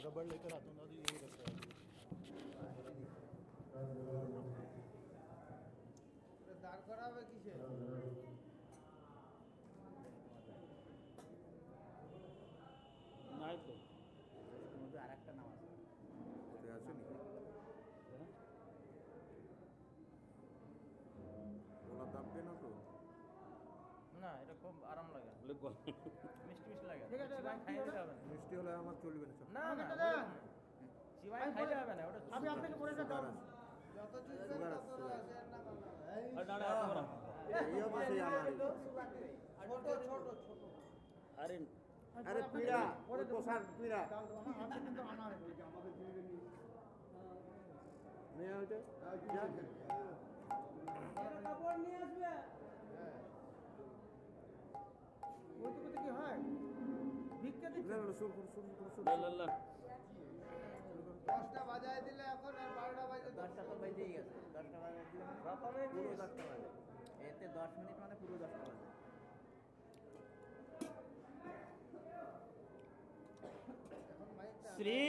रबड़ लेकर आता हूँ दादी यही रखता है দাঁড় করাবে কিসে নাই তো মধ্যে আর একটা নাম আছে আছে নি ওলা দাববে না তো না এটা খুব আরাম লাগে লিখো মিষ্টি মিষ্টি লাগে ঠিক আছে, চিবাই খাইয়ে দিতে হবে না। মিষ্টি হলে আমার চলবে না না না। না। চিবাই খাইতে হবে না ওটা আমি আপনাকে সুগার আছে। সুগার আর এত বড়। এই সেই ছোট ছোট ছোট। আরে আরে পিড়া ওই পোষার পিড়া। আছে কিন্তু আনার নিয়ে। ওইটা ওইটুকু কি হয় করু শুরু করু শুরু লা লা লা দশটা বাজায় দিলে এখন আর বারোটা বাজে দশটা তো বেজেই গেছে। দশটা বাজায় দিলে পুরো দশটা বাজে। এতে দশ মিনিট মানে পুরো দশটা বাজে। শ্রী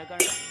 না এখানে ठीक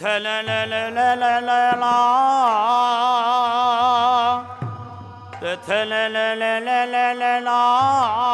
la la la la la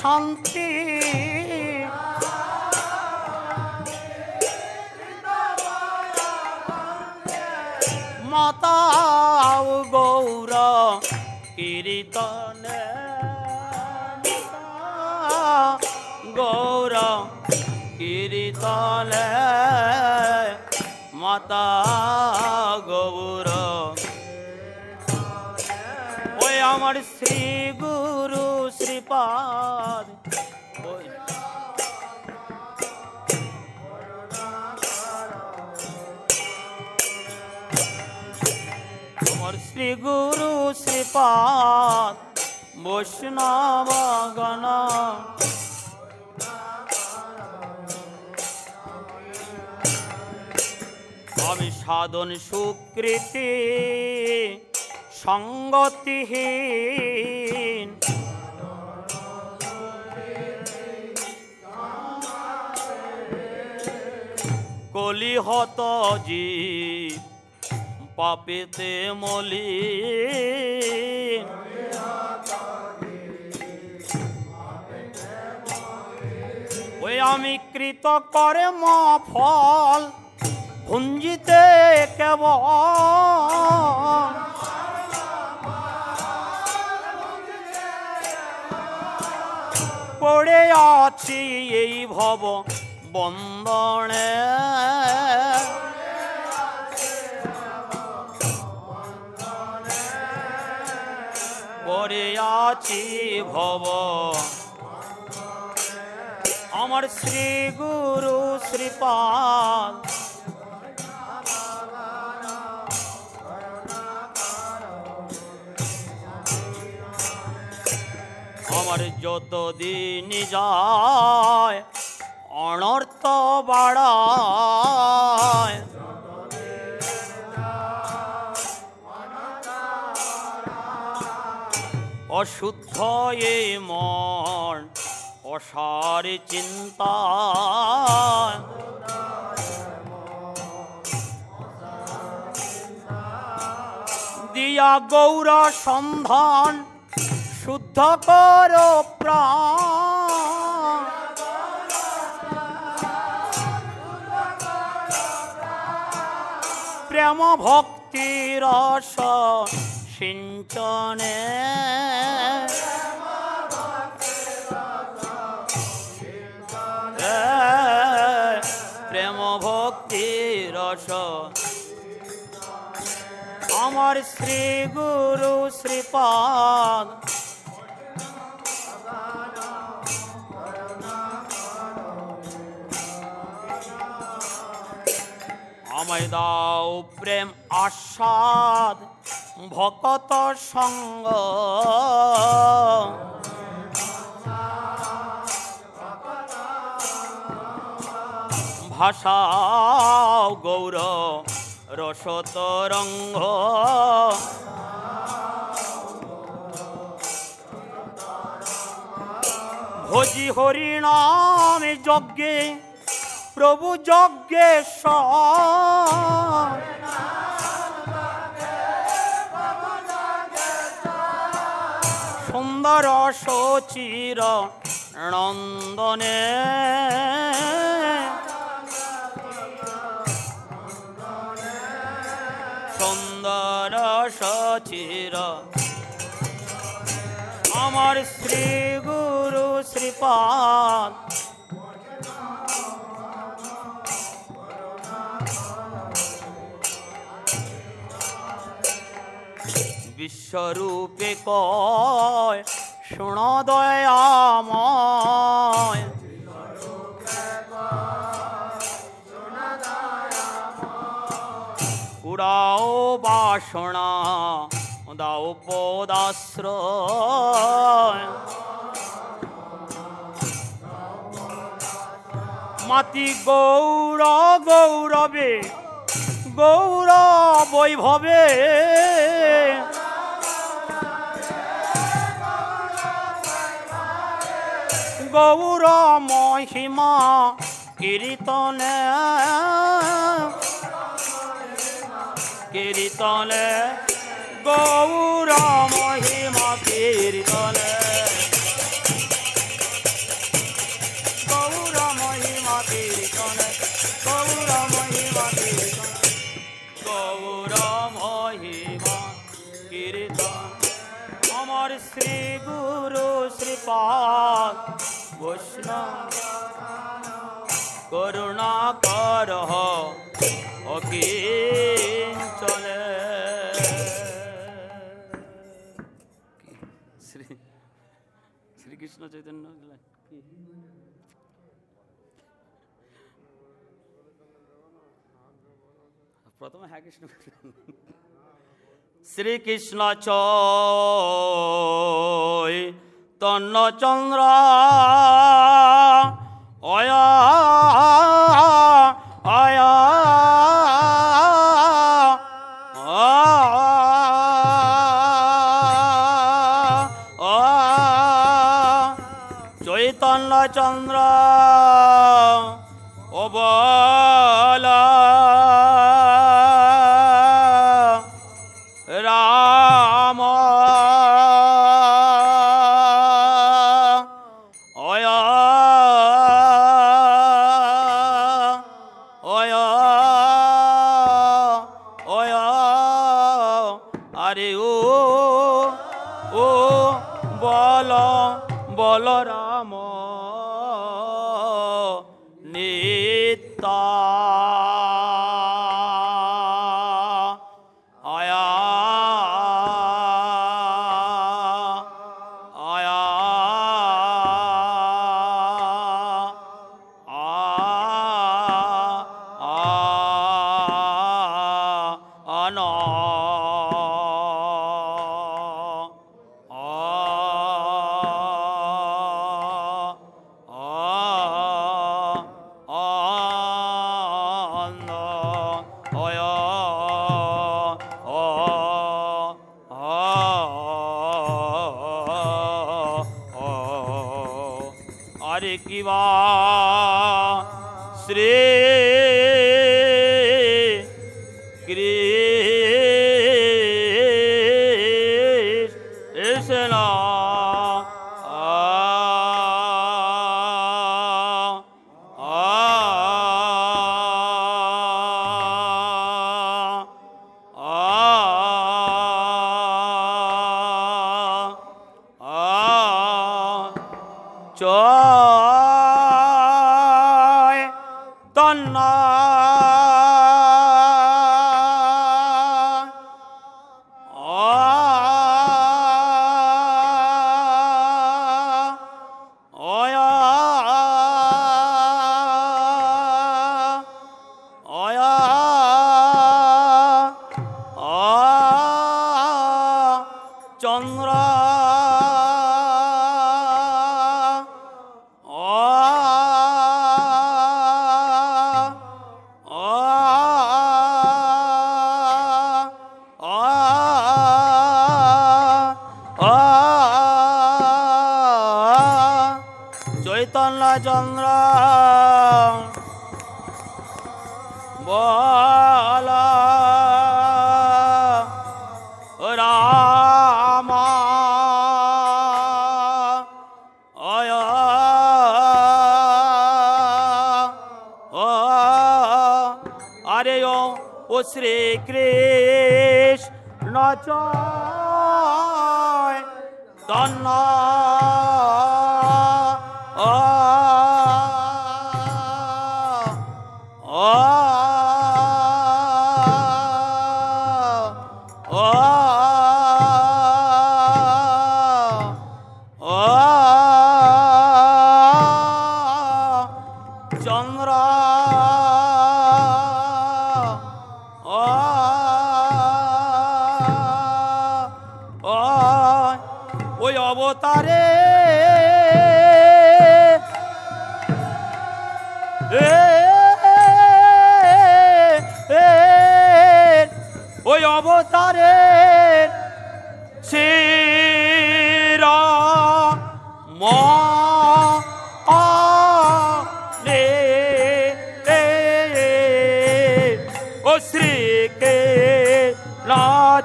昌 Shri Guru Shripad বৈষ্ণব গণ। আমি সুকৃতি সঙ্গতিহীন। কলিহত জীব পাপেতে মলি। ওই আমি কৃত করে ম ফল, ভুঞ্জিতে কেব পড়ে আছি এই ভব বন্দনে। আছি ভব। আমার শ্রী গুরু শ্রীপাল আমার যত দিন যায় অনর্থ বাড়ায়। অশুদ্ধ এ মন অসার চিন্তা। দিয়া গৌর সন্ধান শুদ্ধ কর প্রাণ। প্রেম ভক্তি রস সিঞ্চনে। প্রেম ভক্তি রস। আমার শ্রী গুরু শ্রীপাদ। আমায় দাও প্রেম আস্বাদ। ভকত সঙ্গ। ভাষাও গৌর রসতরঙ্গ ভোজি হরিনাম যজ্ঞে প্রভু যজ্ঞেশ্বর সুন্দর সচির নন্দনে। সুন্দর সচির। আমার শ্রী গুরু শ্রীপাদ বিশ্বরূপে কয় শোণ দয়াময়। উড়াও বাসনা দাও পদাশ্রয়। মাতি গৌর গৌরবে গৌর বৈভবে গৌর মহিমা কীর্তনে। কীর্তনে। গৌর মহিমা কীর্তনে। গৌর মহিমা কীর্তনে। মহিমা কীর্তন। গৌর মহিমা কীর্তন। আমার শ্রী গুরু শ্রীপাদ বৈষ্ণব করুণা কর অকিঞ্চনে শ্রী শ্রীকৃষ্ণ চৈতন্য প্রথমে হ্যাঁ কৃষ্ণ শ্রীকৃষ্ণ চয় তন্নচন্দ্র অয়া অয়া। চৈতন্য চন্দ্র।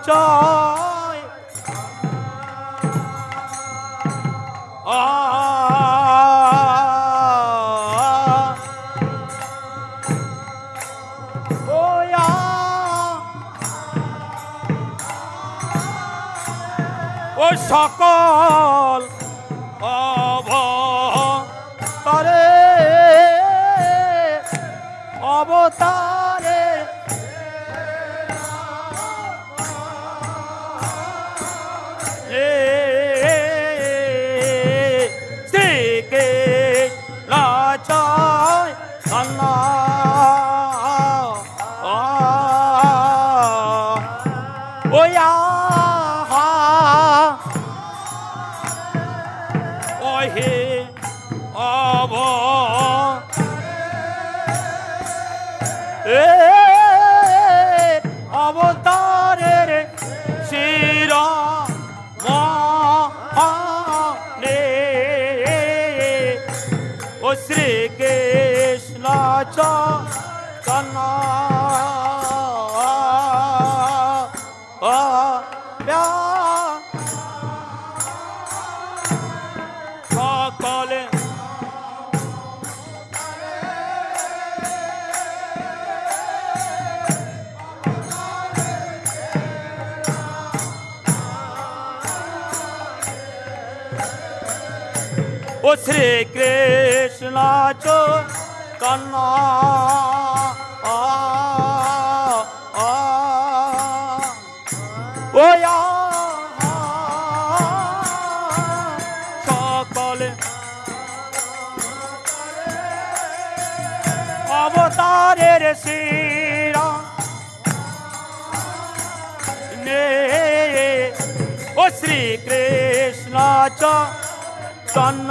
张 ও সকলে অবতারের শিরা নে। ও শ্রীকৃষ্ণ চন্ন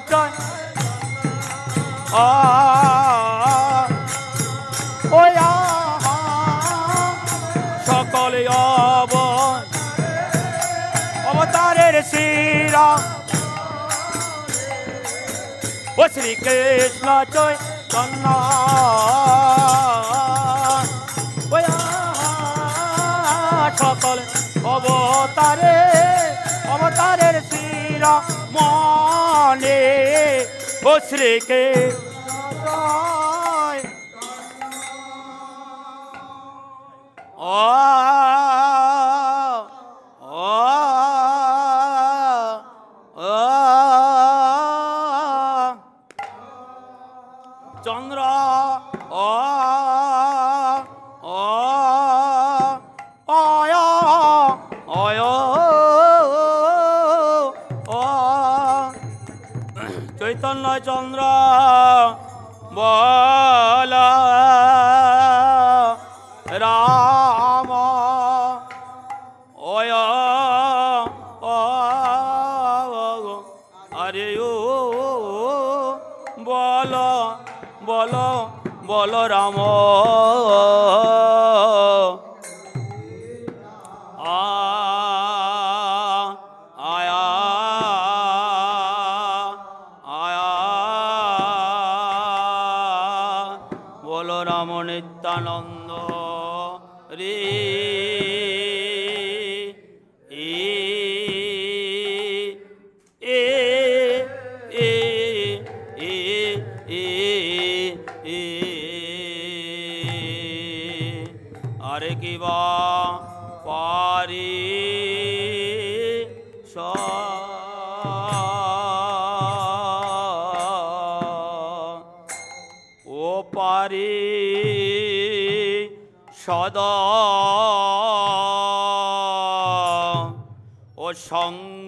চয় ওয়া সকলে অব অবতারের শ্রীরা ও শ্রীকৃষ্ণ চয় কন্যা সকল অবতারে, অবতারের শ্রীরা মন মনে ও শ্রীকে ও পারি সদা ও সঙ্গ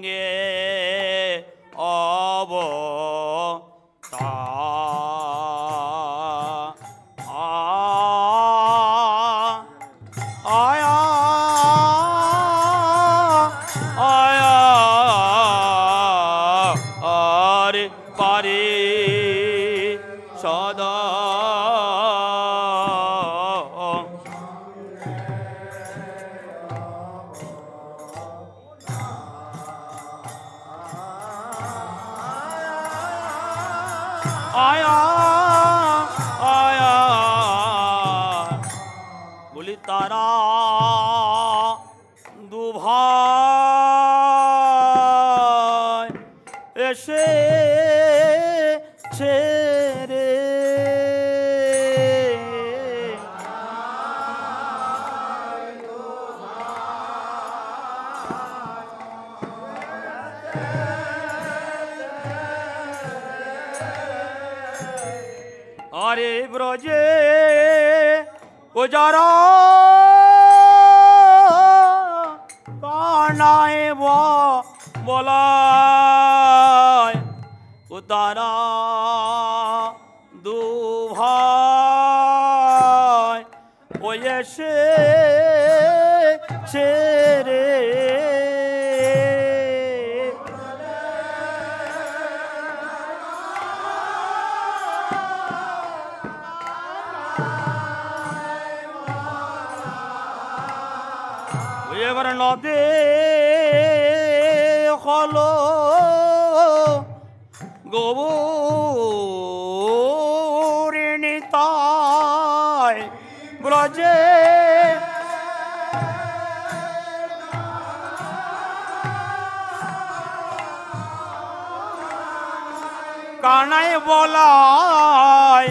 হলায়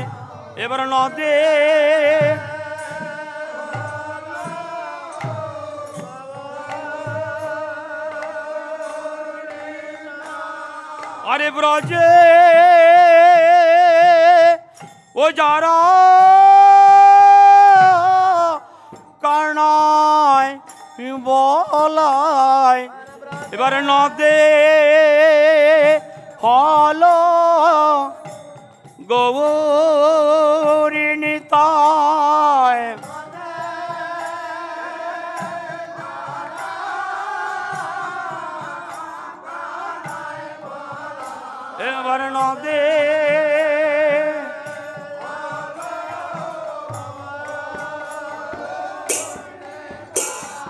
এবার নদে আরে ব্রজে ও যারা কারণায় বলায় এবার নদে হলো গৌরিণীতায় বর্ণ দে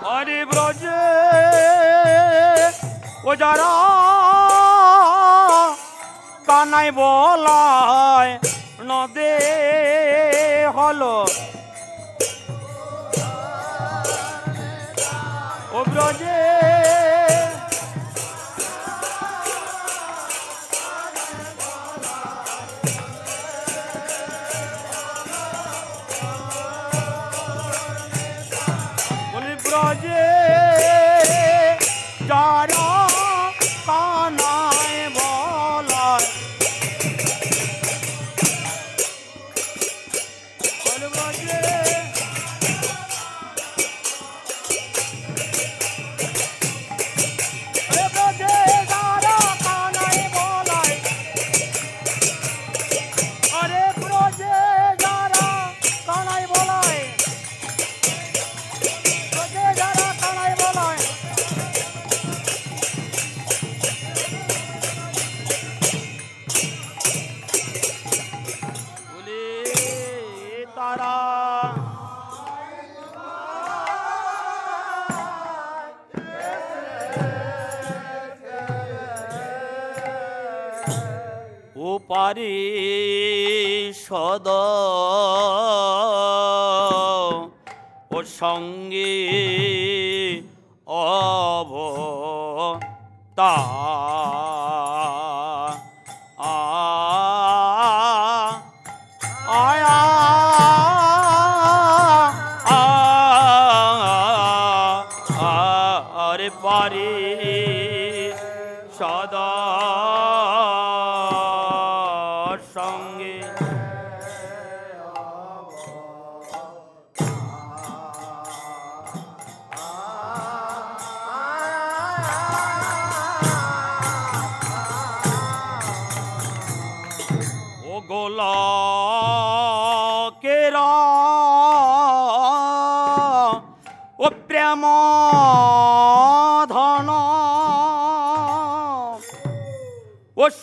হরি ব্রজ ও যারা কানাই বলা বলো সঙ্গে অব তা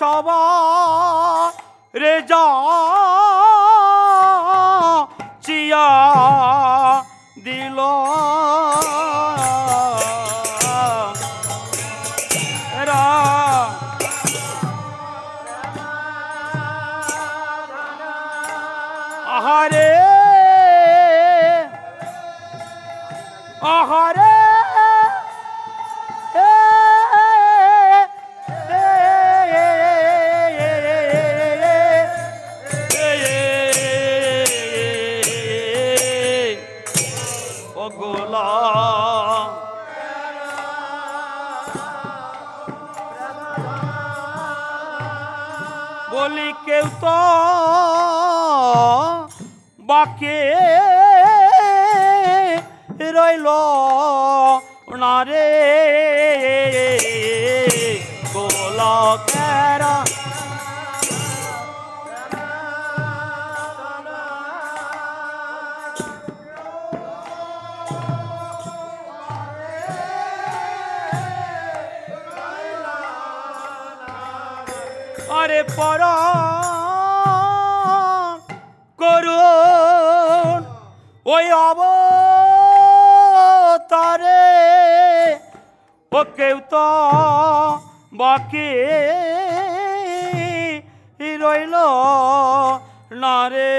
সবা রে যা কেউ তো বাকি রইল নারে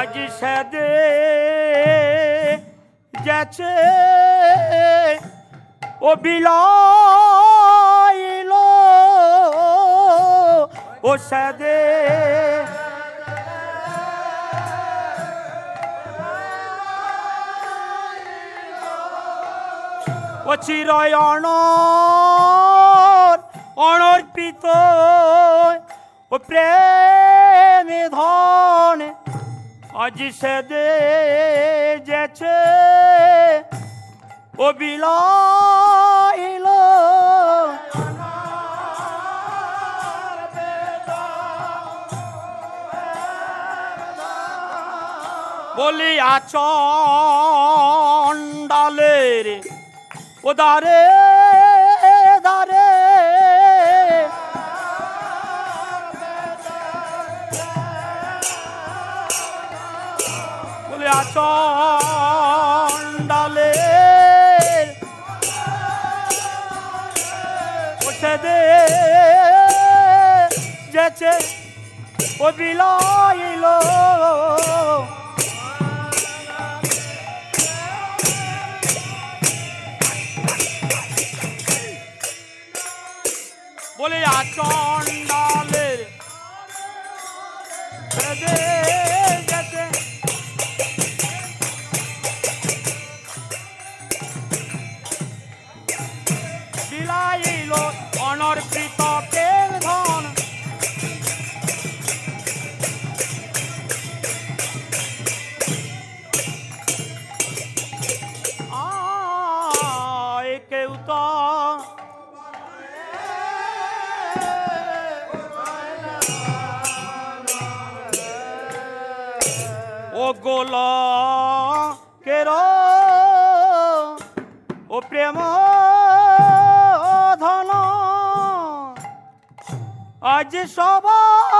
আজ সে গেছে। ও বিলাইল। ও সাদে ও চিরয় অনর অনর্পিত। ও প্রেম। অজিষদে যেছে ও বিলাইল। বলি আচণ্ডালের ওদারে চন্ডালে বসে দে যেচে ও বিলাইল গোল কের? ও প্রেম ধন। আজ সবাই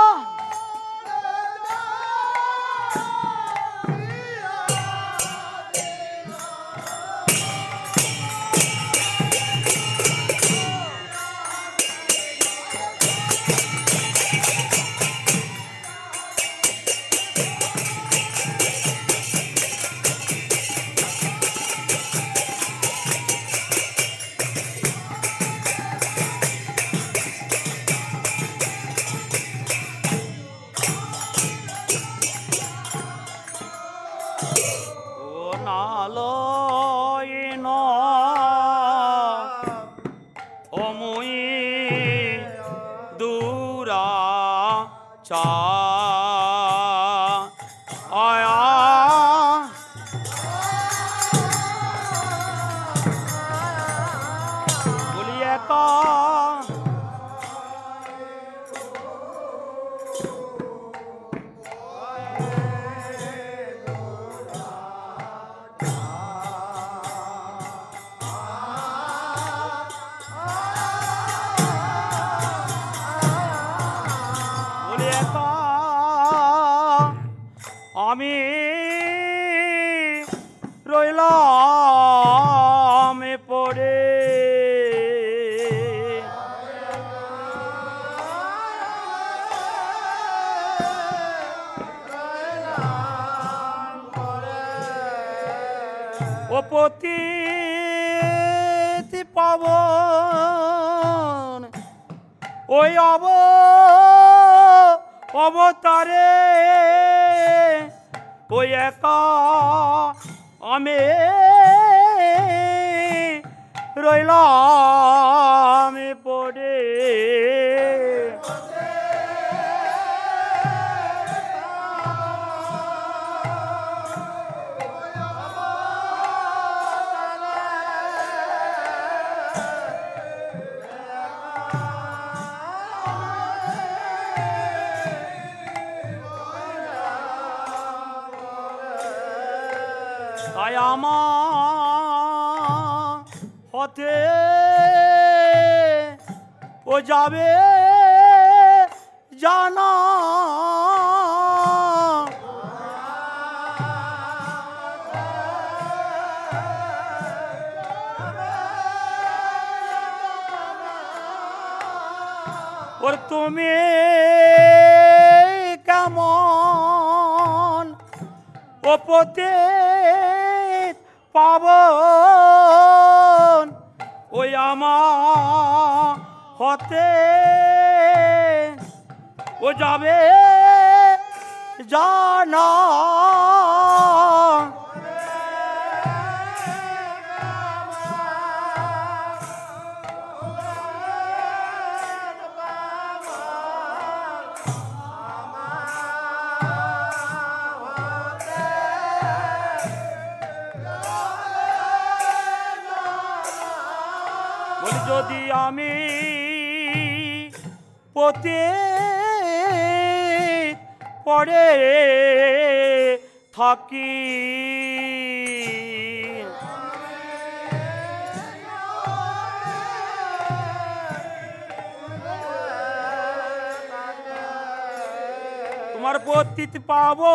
20.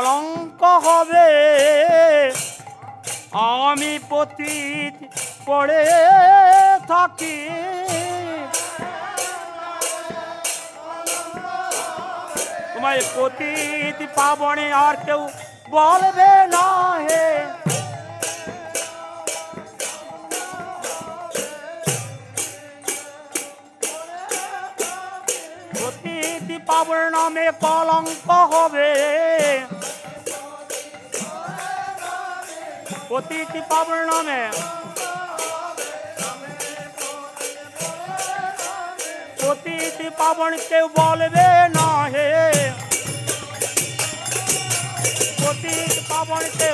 কলঙ্ক হবে। আমি পতিত পড়ে থাকি। তোমায় পতিত পাবনে আর কেউ বলবে না হে পাবনে নামে কলঙ্ক হবে। होती थी पावर्णा में होती पावन के बोल वे ना है पावन के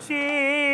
Jesus.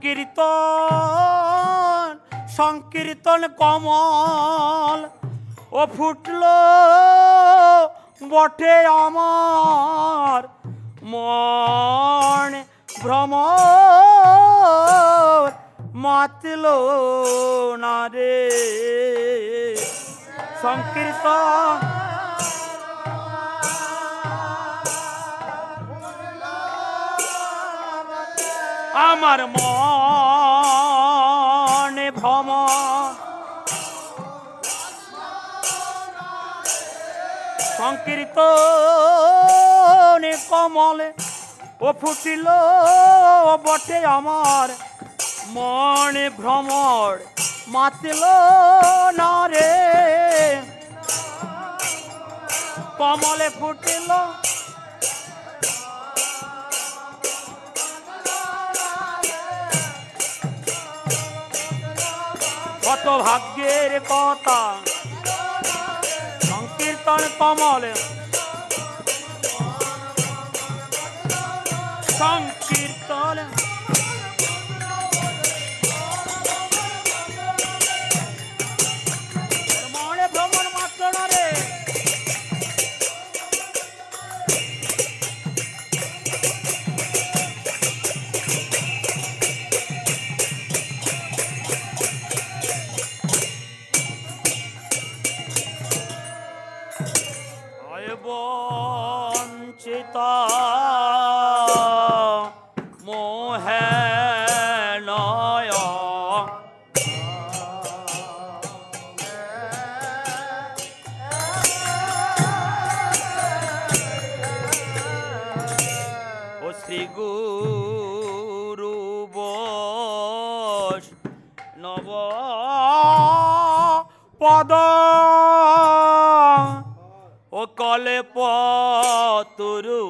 সংকীর্তন সংকীর্তন কমল। ও ফুটল বটে আমার মন ভ্রম মাতল না রে। সংকীর্তন আমার মনে ভ্রম। সংকীর্তনে কমলে ও ফুটিল বটে আমার। মনে ভ্রমর মাতিল না রে। কমলে ফুটিল কত ভাগ্যের কথা। সংকীর্তন কমল। সংকীর্তন। গুরু বস নব পদ। ও কলে পতরু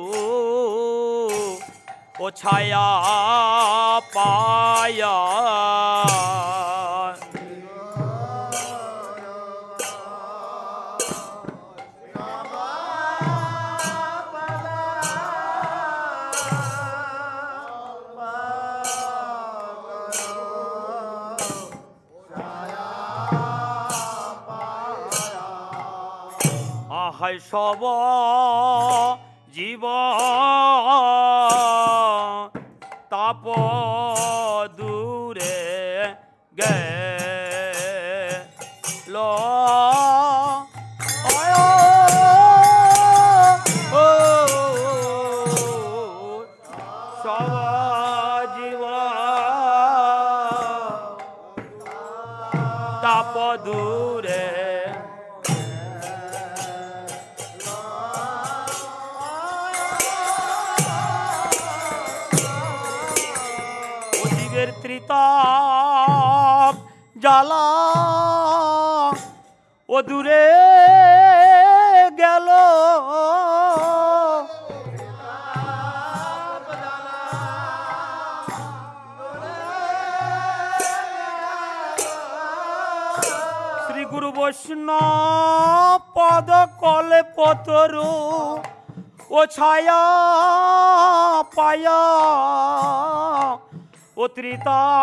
ও ছায়া ও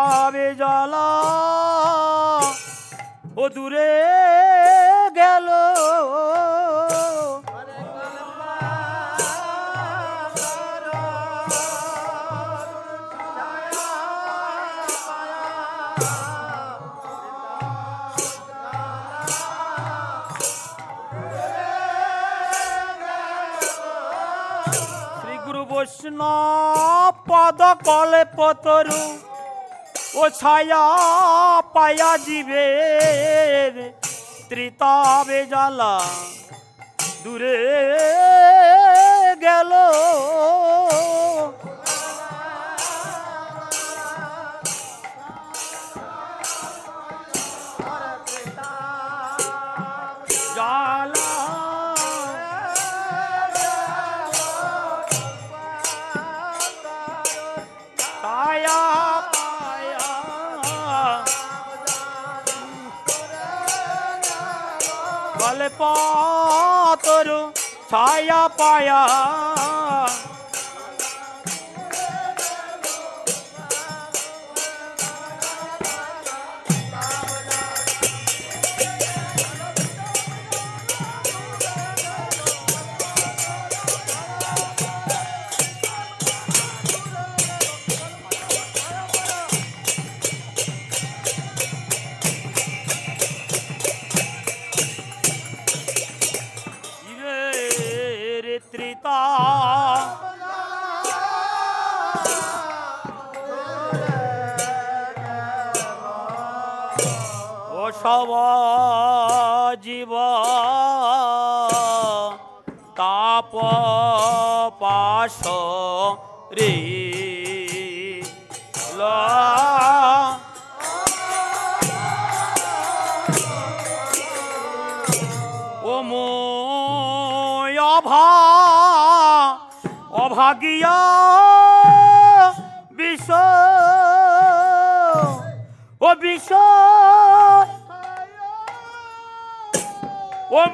ছায়া পায়া জীবের ত্রিতাবে জ্বালা দূরে গেল। পাতরু ছায়া পায়া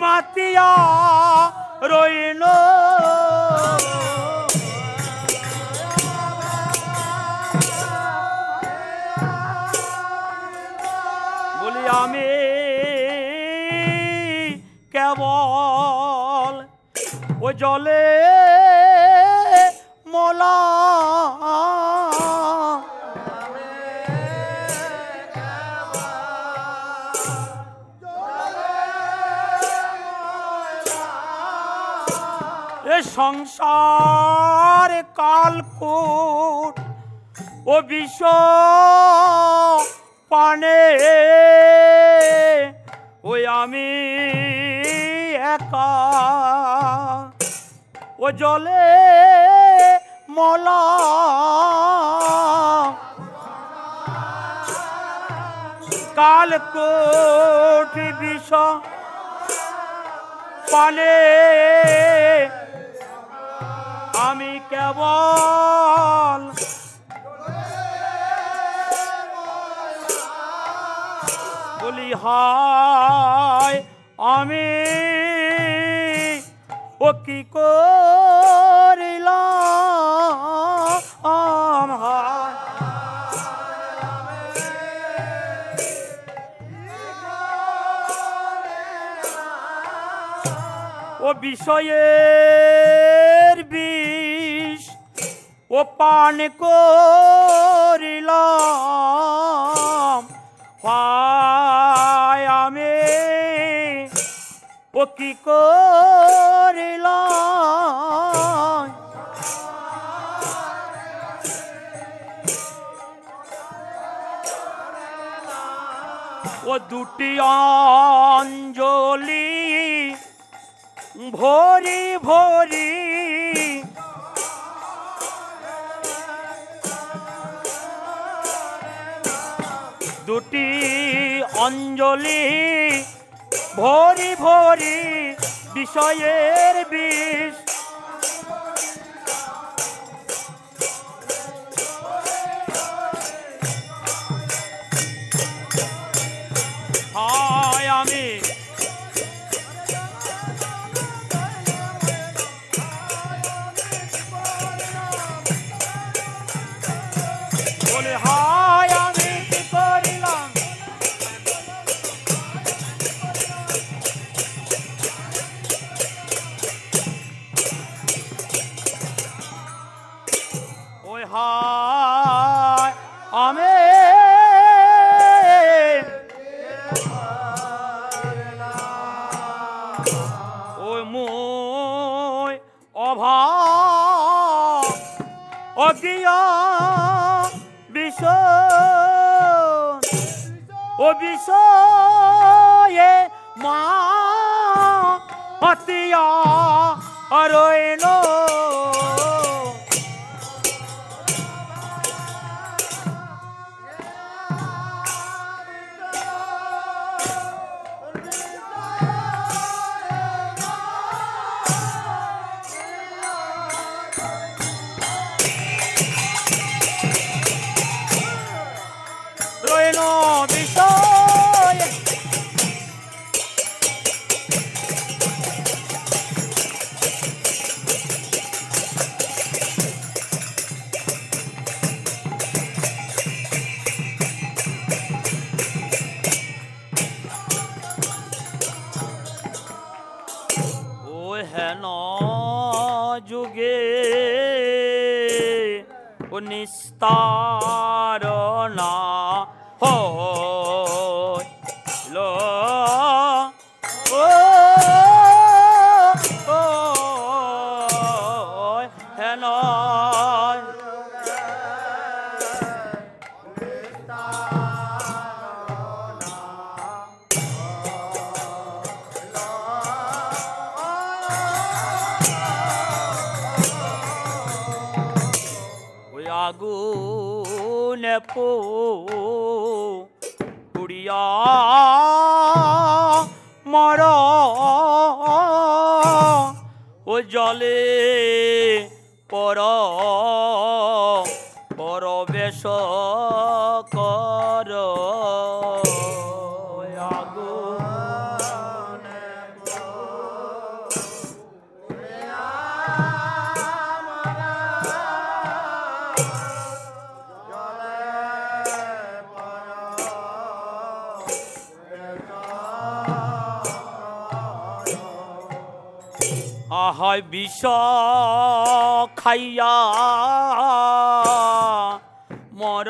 মাতিয়া রইল। বলি আমি কেবল ও জলে সংসার কালকুট ও বিষ পানে। ওই আমি একা। ও জলে মলা। কালকুট বিষ পানে। আমি কেবল বলি হায় আমি ও কি করিলাম? হায় ও বিষয়ের বিষ ও পান করিলাম। আমি ও কি করিলাম? ও দুটি অঞ্জলি ভরি ভরি দুটি অঞ্জলি ভরি ভরি বিষয়ের বিষ। হয় আমি আহায় বিষ খাইয়া মর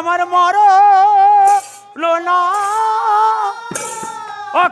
আমার মর না ও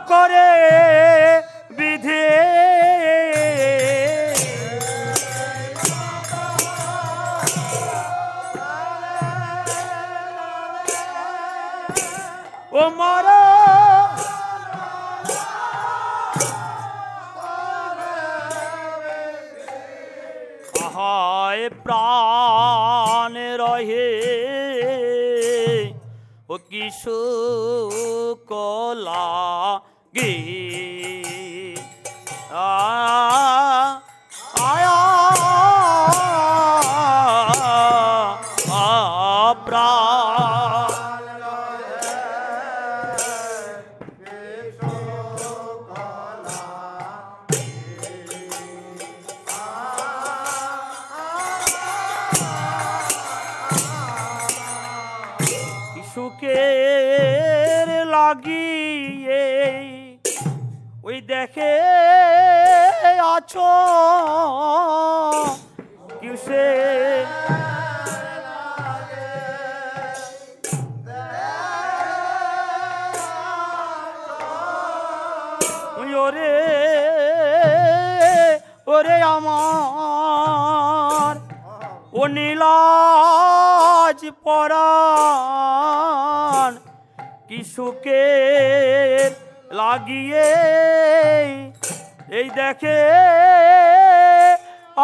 নীলাজ কিশুকে লাগিয়ে এই দেখে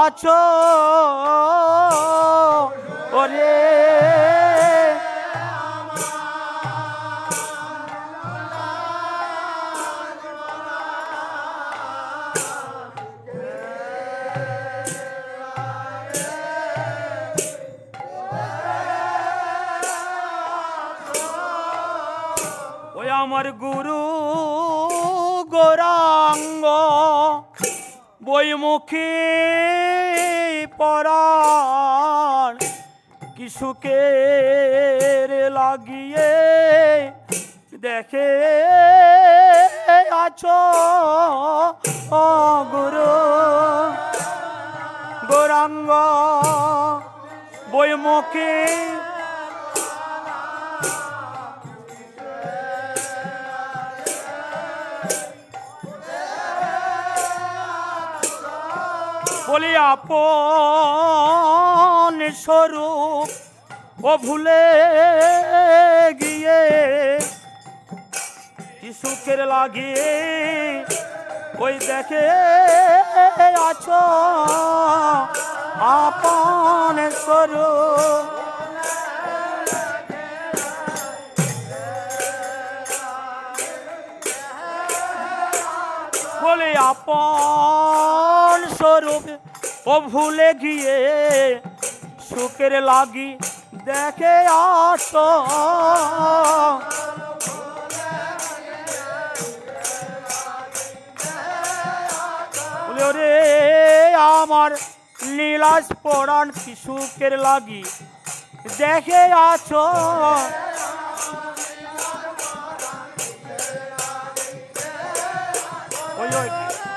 আছো? ওরে বইমুখী পরাণ কি সুখের লাগিয়ে দেখে আছো? গুরু গোরাঙ্গ বলি আপন স্বরূপ ও ভুলে গিয়ে কি সুখের লাগিয়ে ওই দেখে আছো আপন স্বরূপ। বলে আপন স্বরূপ ও ভুলে গিয়ে সুখের লাগি দেখে আসো রে আমার নীলাস পরাণ কি সুখের লাগি দেখে আছো? ওই।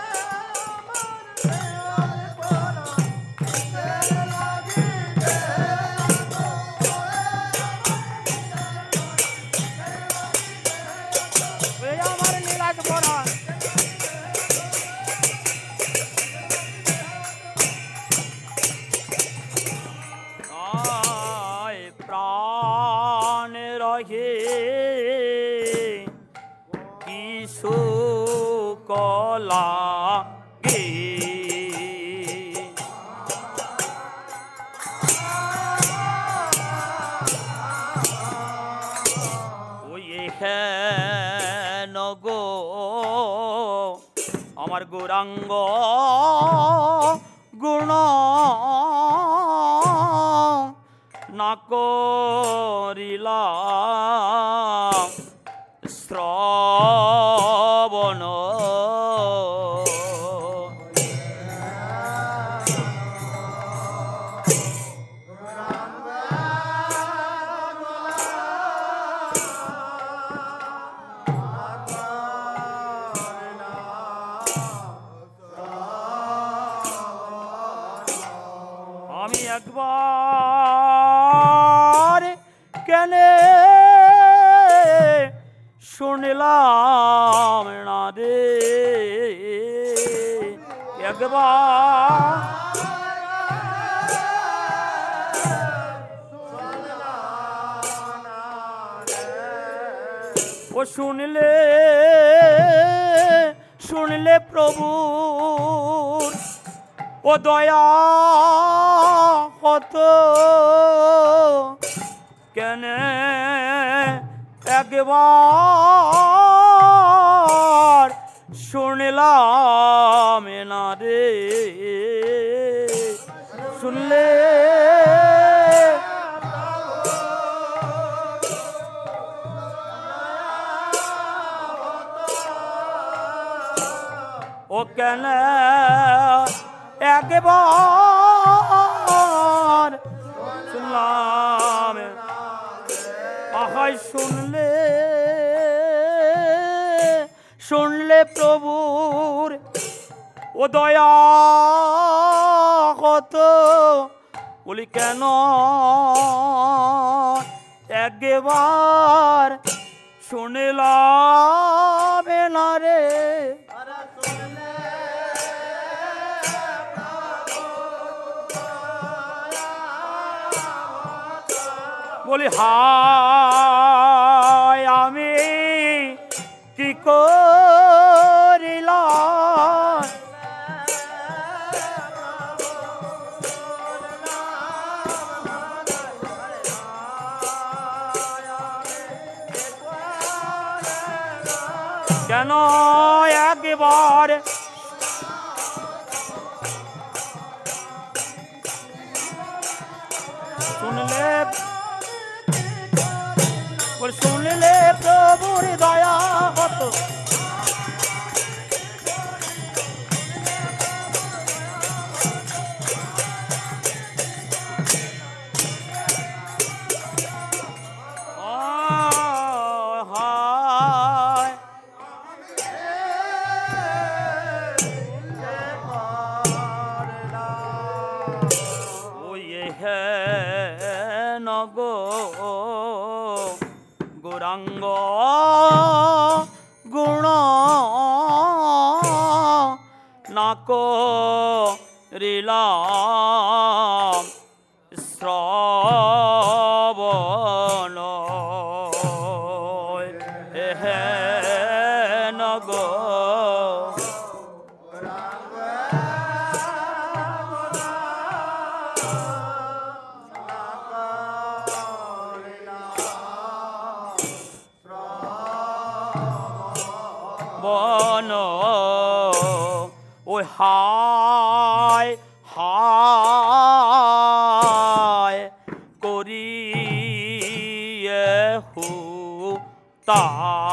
ah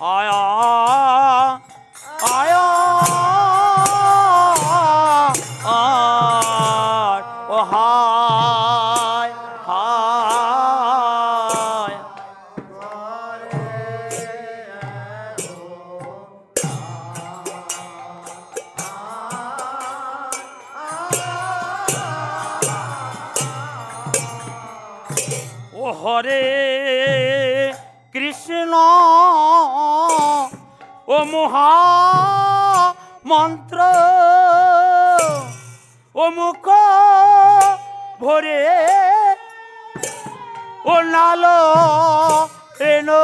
ea 呀 মন্ত্র ও মুখ ভরে ও নাল এনো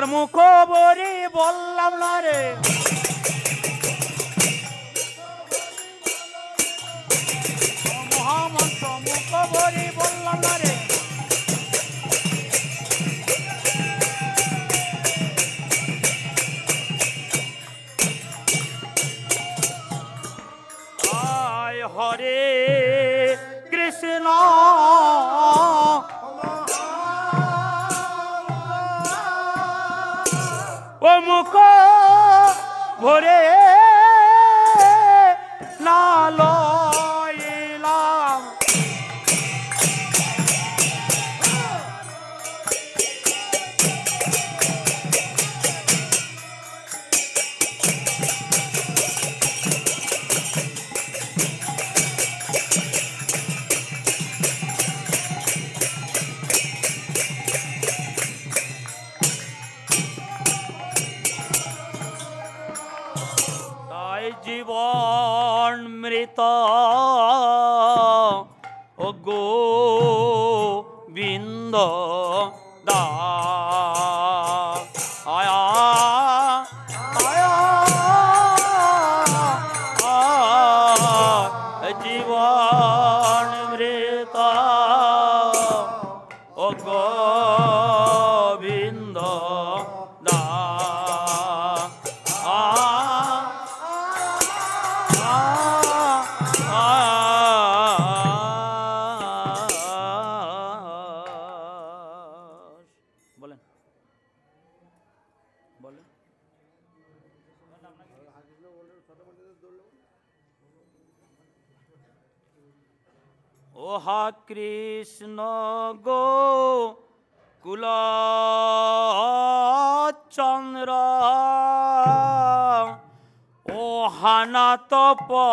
তোমার মুখবরে বললাম না রে। মহামন্ত্র মুখবরে বললাম না রে। করে কৃষ্ণ গো কুলচন্দ্র ও হানাত পা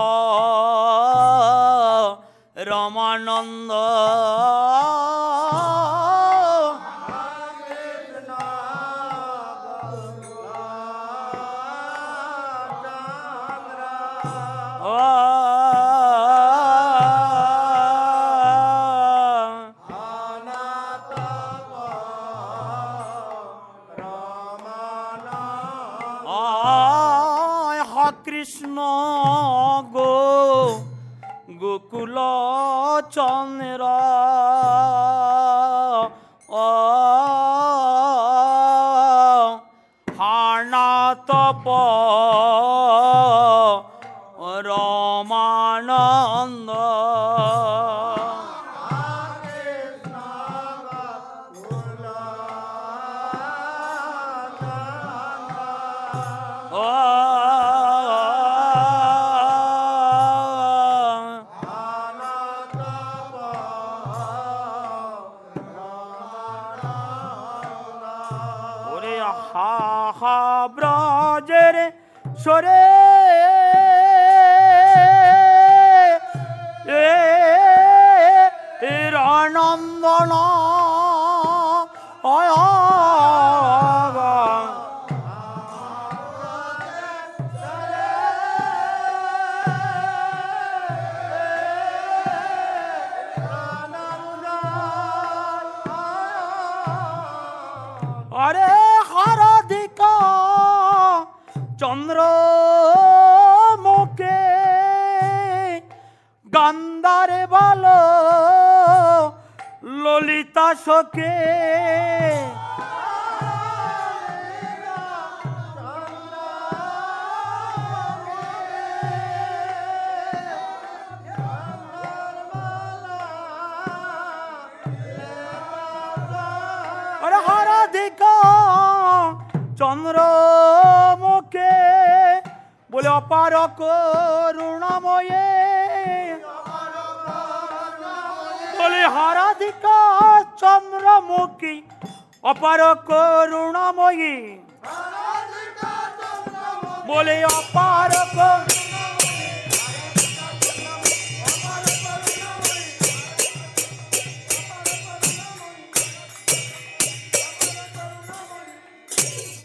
বলে অপার করুণা-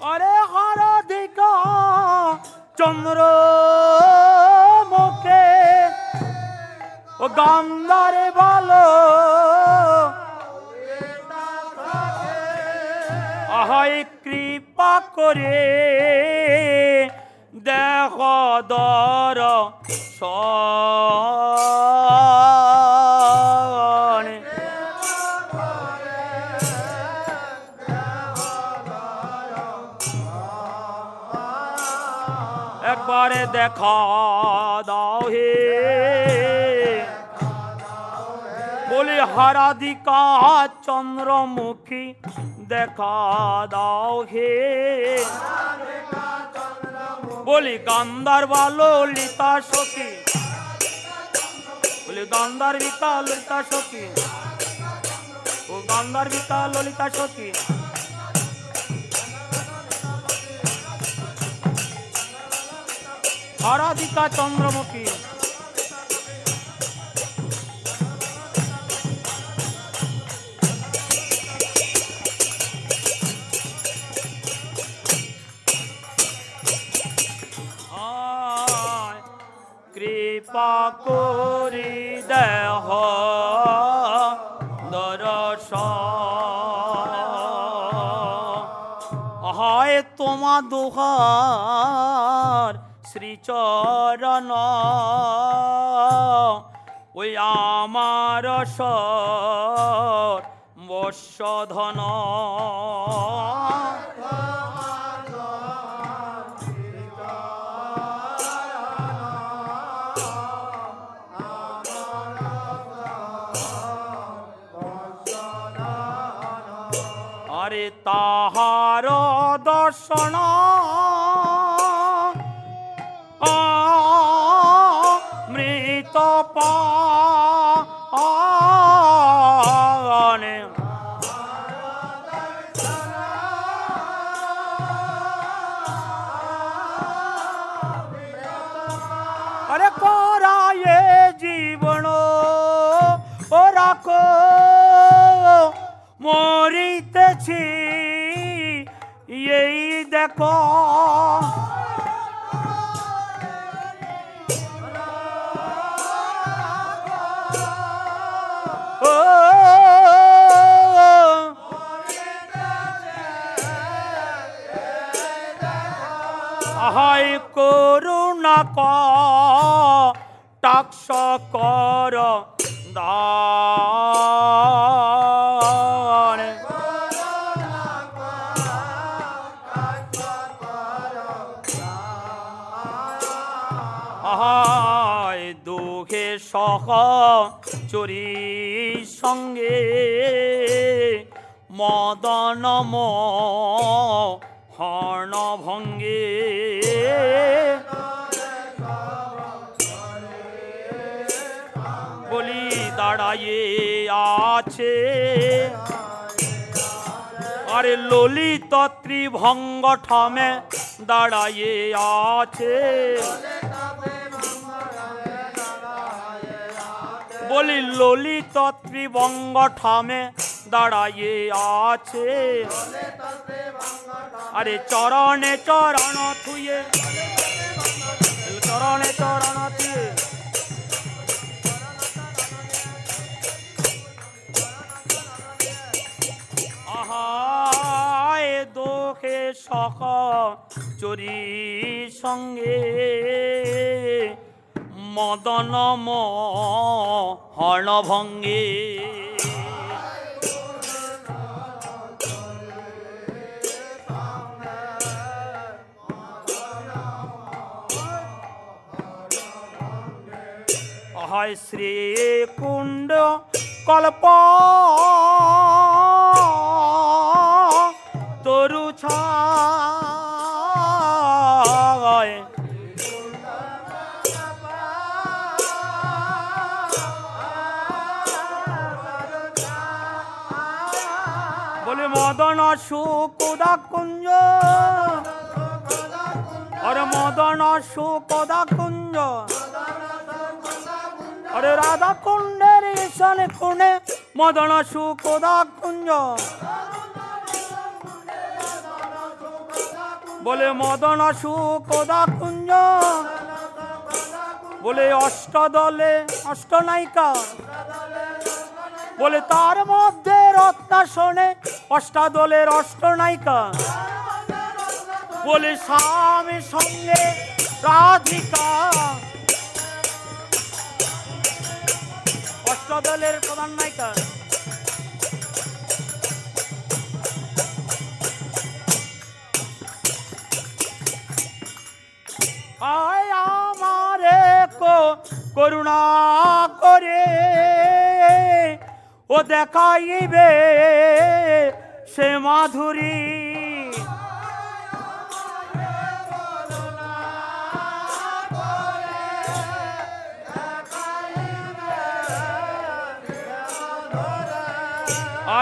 আরে হারাধিকা চন্দ্র মুখে ও গান্ধারে ভালো আহাই কৃপা করে দেখ দর সনে। একবারে দেখা দাও হে বলি হারাধিকা চন্দ্রমুখী দেখা দাও হে বলি গান্ধার বালো ললিতা সখী। বলি গান্ধার বিতা ললিতা সখী। ও গান্ধার বিতা ললিতা সখী। হারাধিকা চন্দ্রমুখী। কৃপা করি দেহ দরস হয় তোমা দুহার শ্রীচরণ। ওই আমার সর বর্ষধন। দর্শন মৃত পানে দেখো। আহাই করুণা ক টাক্স কর চুরি সঙ্গে মদনম হর্ণ ভঙ্গে। বলি দাঁড়াইয়ে আছে। আরে ললিত ত্রিভঙ্গ ঠমে দাঁড়াইয়ে আছে। বলি, ললিত ত্রিবঙ্গ ঠমে দাঁড়াইয়ে আছে। আরে চরণে চরণ থুয়ে, চরণে চরণ থুয়ে। আহায় দোষে সখ চুরি সঙ্গে। মদনম হর্ণভঙ্গে হয় শ্রীকুণ্ড কল্প আরে মদন সুকোদা কুঞ্জ। আরে রাধা কুণ্ডের ঈশানে কোণে মদন সুকোদা কুঞ্জ। বলে মদন সুকোদা কুঞ্জ। বলে অষ্টদলে অষ্টনায়িকা। বলে তার মধ্যে রত্নাসনে অষ্টাদলের অষ্টনায়িকা। বলে স্বামী সঙ্গে রাধিকা। অষ্টদলের প্রধান নায়িকা। আমারে করুণা করে ও দেখাইবে সে মাধুরী।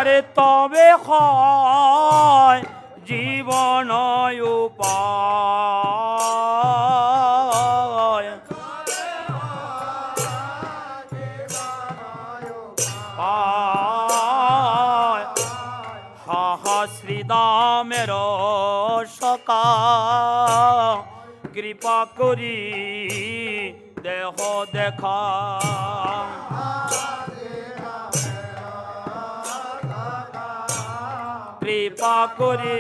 আরে তবে হয় জীবন উপায়। শ্রীদামের সকা কৃপা করি দেহ দেখা। কৃপা করে।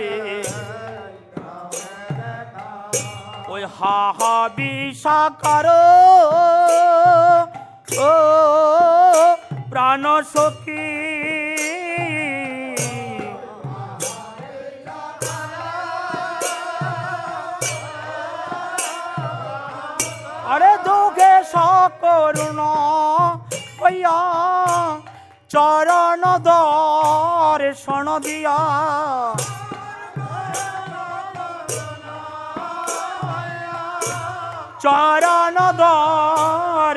ওই হা হা বিষাকার ও প্রাণ সখী। আরে দুঃখে সকরুণ হইয়া চরণ দর্শন দিয়া। চরণ দর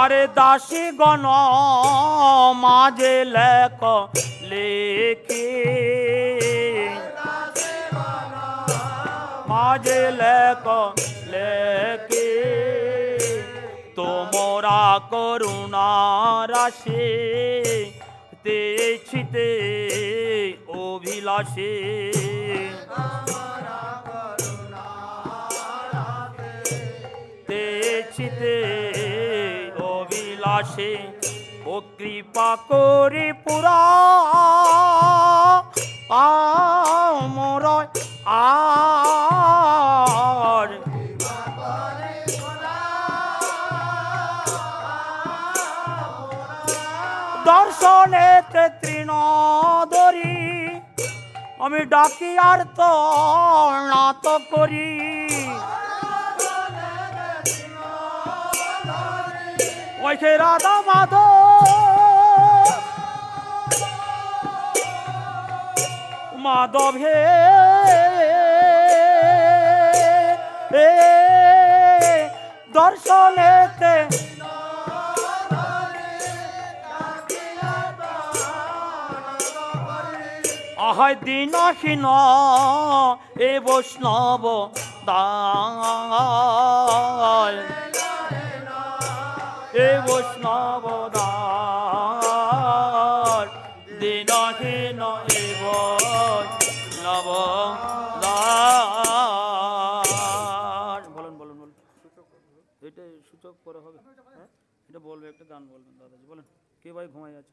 আরে দাসী গণ মাঝে লেখ লেখে। মাঝে লেখ লেখে। তোমরা করুণা রাশে তেছিতে অভিলাষে। তেছিতে অভিলাষে ও কৃপা করে পুরা। আমর আর দর্শনেতে তৃণদরি। আমি ডাকি আর তো নাত করি। ওই সে রাধা মাধব। মাধবে। এ, দর্শনেতে আহায় দিনহীন এ বৈষ্ণব দায়। এ বৈষ্ণব দায়। দিনহীন এ বৈষ্ণব বলুন বলুন বলুন। এটা সূচক পরে হবে। হ্যাঁ? এটা বলবে, একটা গান বলবেন দাদাজি। বলেন, কে ভাই ঘুমাই আছে?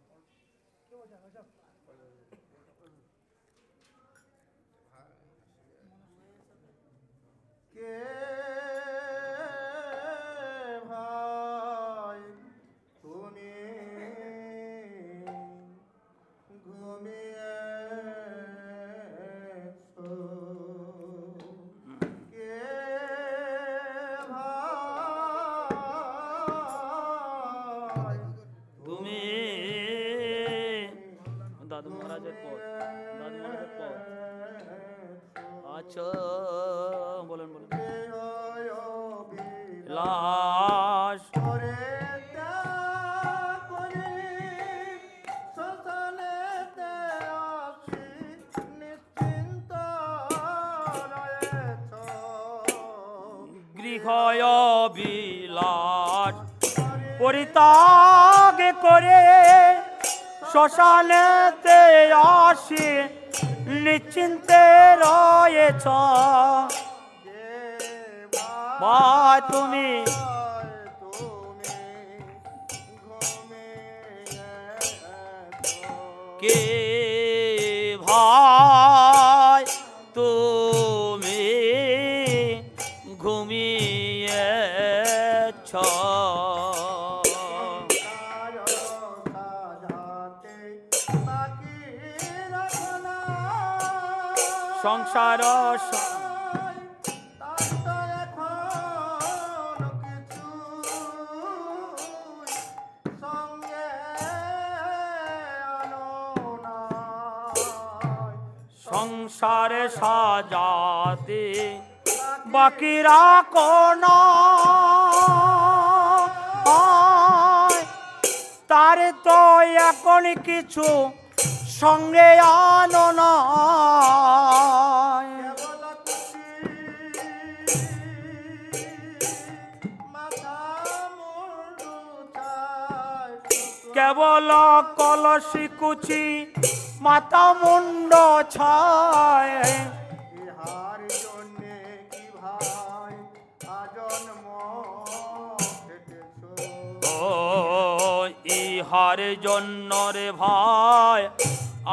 ইহার জন্য রে ভাই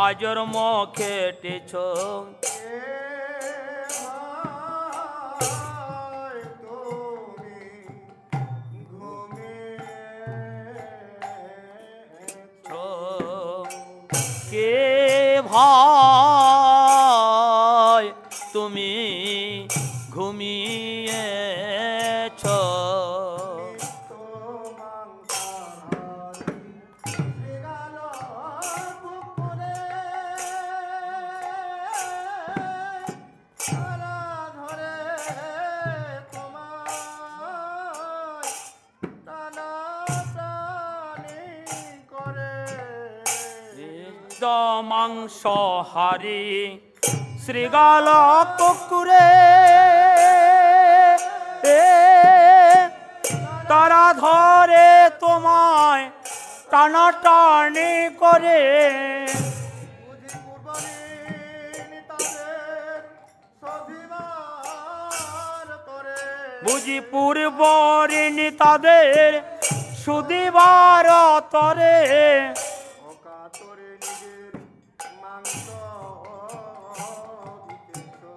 আজর খেটেছ। মাংস হারি শ্রীগাল কুকুরে তারা ধরে তোমায় টানাটানি করে। বুঝি পূর্বরিণী তাদের সুদিবার তরে।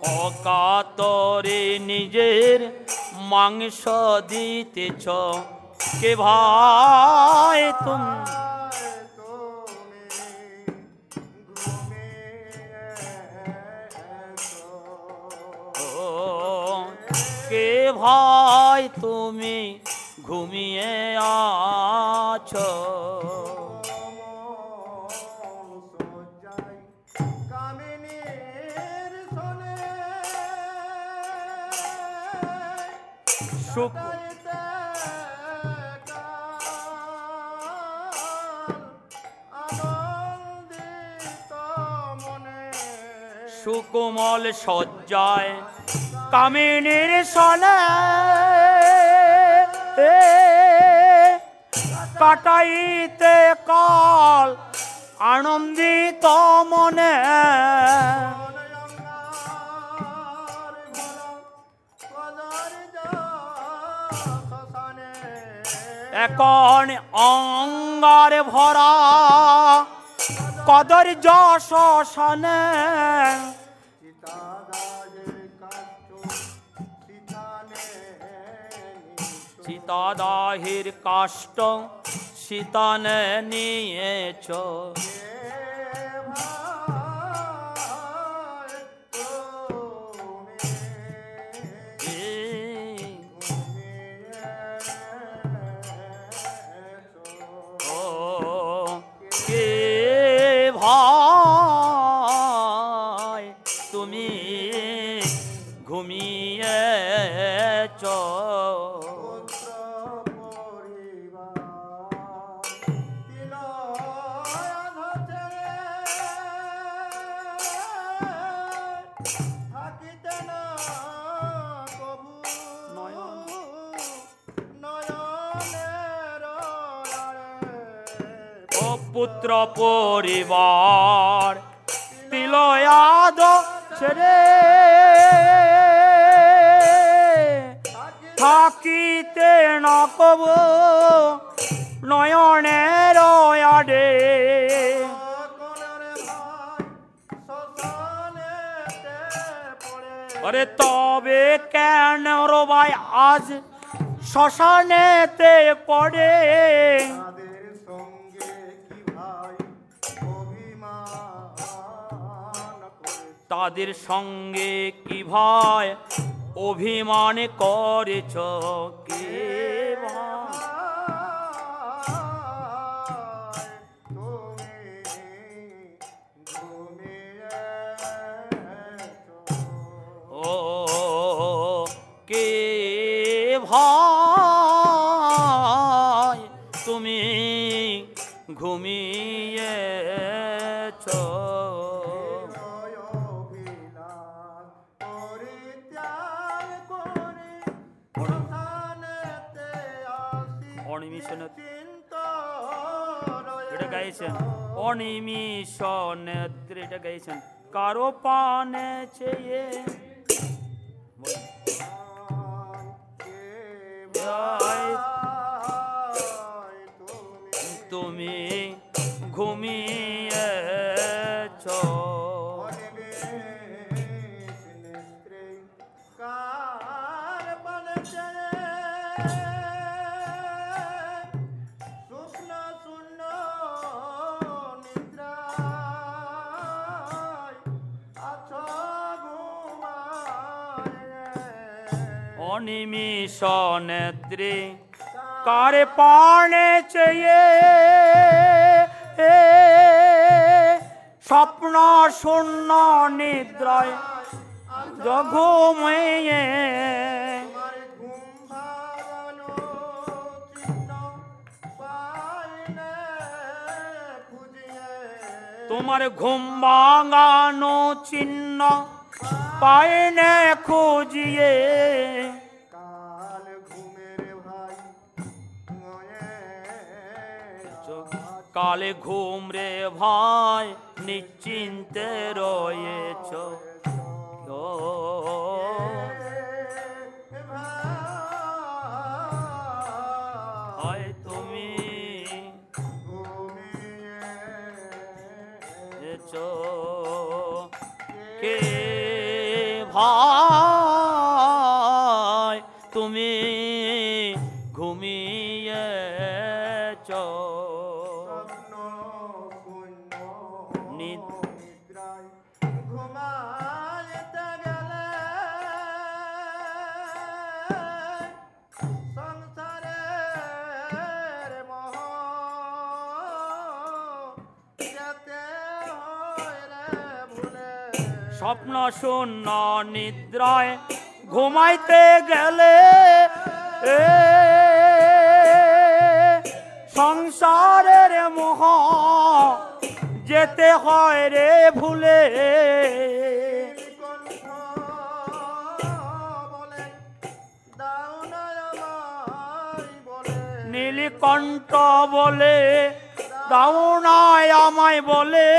অকাতরে নিজের মাংস দিতেছ। কে ভাই তুমি? কে ভাই তুমি ঘুমিয়ে আছো? মনে সুকোমল সজ্জায় কামিনীর সনে কাটাইতে কাল আনন্দিত মনে। এখন অঙ্গার ভরা কদর যশ শনে। সীতাদাহির কাষ্ট সীতানে নিয়েছ। পুত্র পরিবার। তিলয়াদ ছেড়ে থাকিতে না কব নয়নের আডে। আরে তবে কেন রো ভাই, আজ শ্মশানেতে পড়ে। তাদের সঙ্গে কি ভয়? অভিমান করেছ কে ভাই ও কে ভাই তুমি ঘুমিয়েছ গাইছেন। অনিমিষ নেত্রী এটা গাইছেন। কারও পানে চেয়ে তুমি অনিমিষ নেত্রে, কার পানে চেয়ে স্বপ্ন শূন্য নিদ্রায় ঘুমিয়ে তোমার ঘুম ভাঙানো চিহ্ন চিহ্ন পাইনে খুঁজিয়ে কাল ঘুম রে ভাই নিশ্চিন্তে রয়েছ। ও শূন্য নিদ্রায় ঘুমাইতে গেলে, এ সংসারের মোহ যেতে হয় রে ভুলে। নীলকণ্ঠ বলে, দাও আমায় বলে।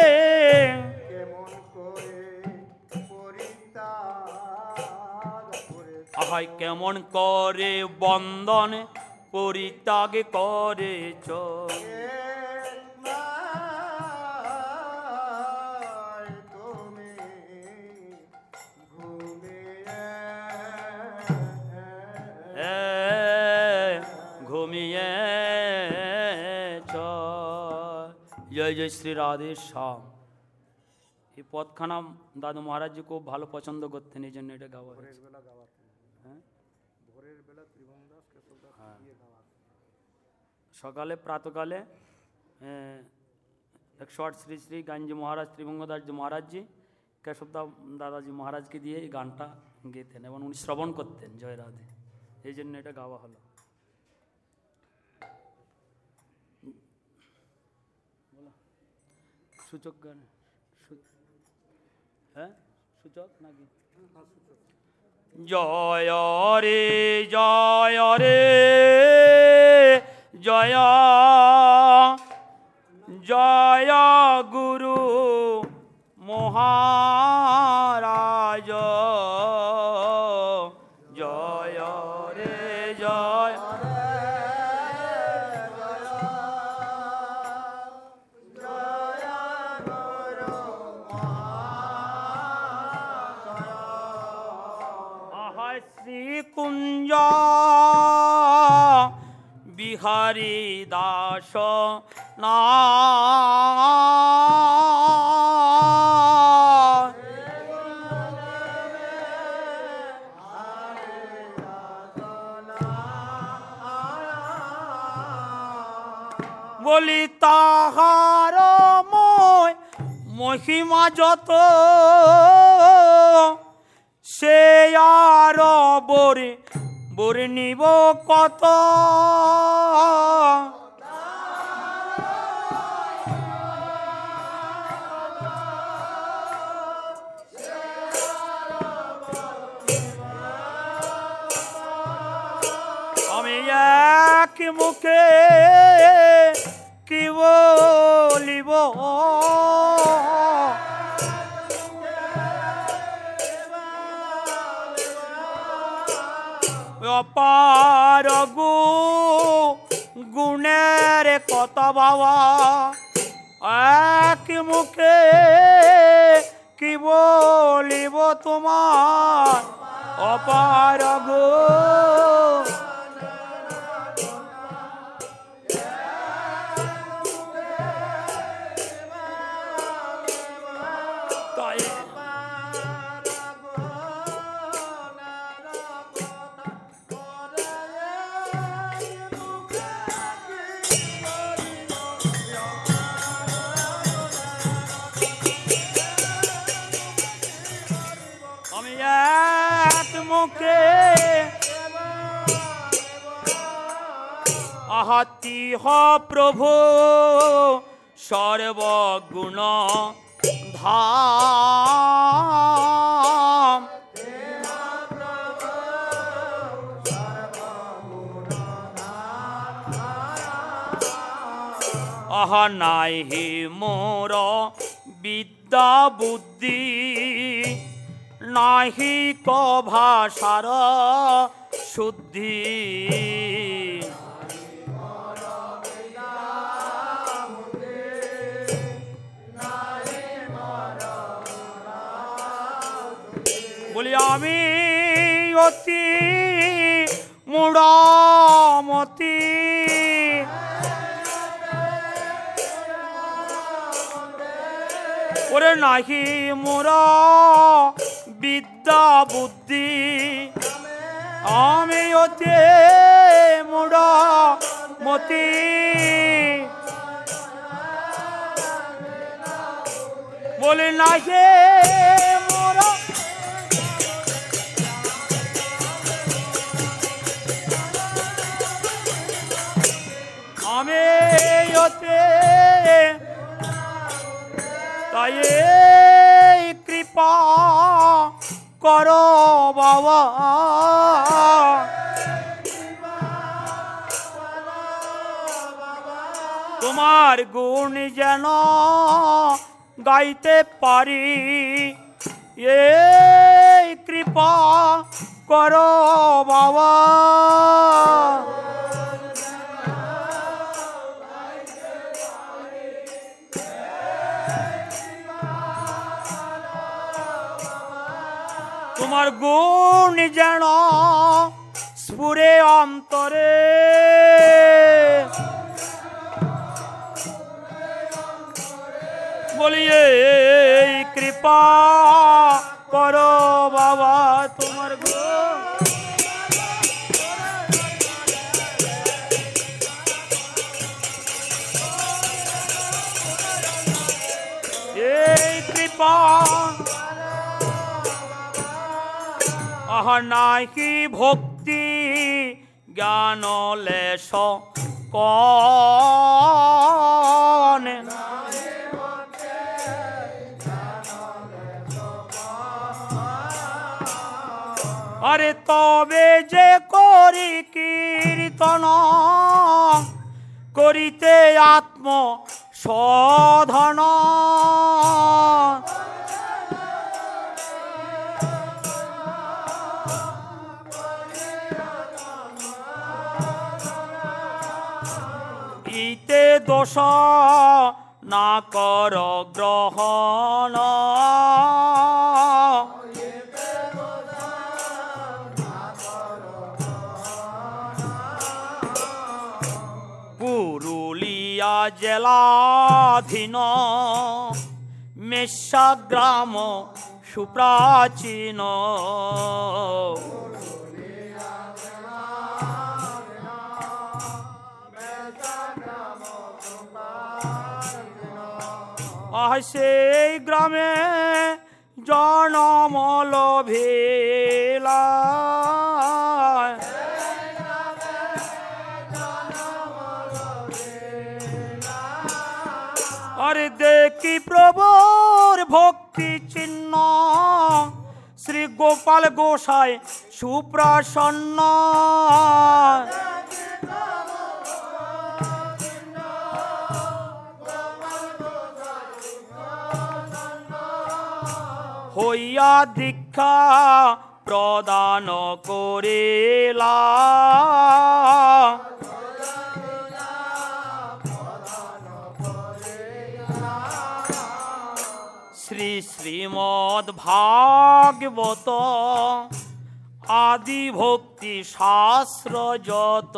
আহাই কেমন করে বন্দন পরিত্যাগ করেছ। ঘুমিয়ে জয় জয় শ্রী রাধে শ্যাম। এই পথখানা দাদু মহারাজজি খুব ভালো পছন্দ করতেন, এই জন্য এটা গাওয়া হয়েছে বেলা গাওয়াতে হ্যাঁ ভোরের বেলা ত্রিভুবন দাস কেশবদাস দিয়ে গাওয়াতে সকালে, প্রাতকালে একশো আট শ্রী শ্রী গাঞ্জি মহারাজ, ত্রিভঙ্গদাসজি মহারাজজি, কেশবদা দাদাজি মহারাজকে দিয়ে এই গানটা গেতেন এবং উনি শ্রবণ করতেন জয় রাধে। এই জন্য এটা গাওয়া হলো। সূচক গান হ্যাঁ? সূচক নাকি? জয় রে জয় রে। জয় জয় গুরু মহারাজ বিহারী দাস না। বলি তাহার মই মহিমা যত সে আর বরে বরে নিব কত? আমি এক মুখে কি বলিব? অপার গু গুণের কত বাবা? এক মুখে কি বলিব তোমার? অপার গু আহাতি হ প্রভু সর্বগুণ ধাম। নাই হে মোর বিদ্যা বুদ্ধি নাহি ক ভাষার শুদ্ধি। আমি অতি মুড়ামতি। ওরে নাহি মোরা বিদ্যা বুদ্ধি। আমি অতি মুড়ামতি। বলে নাহি তাই কৃপা করো বাবা। তোমার গুণ যেন গাইতে পারি। এই কৃপা করো বাবা। তোমার গুণ যেন স্ফুরে অন্তরে। বলিয়ে কৃপা করো বাবা তোমার গুণ এই কৃপা আহা নাকি ভক্তি জ্ঞান লেশ কনে। আরে তবে যে করি কীর্তন করিতে আত্ম শোধন ইতে দোষ না কর গ্রহণ। পুরুলিয়া জেলাধীন মেষা গ্রাম সুপ্রাচীন। আহ সেই গ্রামে জনমল ভেলা আরে দেখি প্রভুর ভক্তি চিহ্ন। শ্রী গোপাল গোসাই সুপ্রাসন্ন। হইয়া দীক্ষা প্রদান করিলা। শ্রী শ্রীমদ ভাগবত আদি ভক্তি শাস্ত্র যত।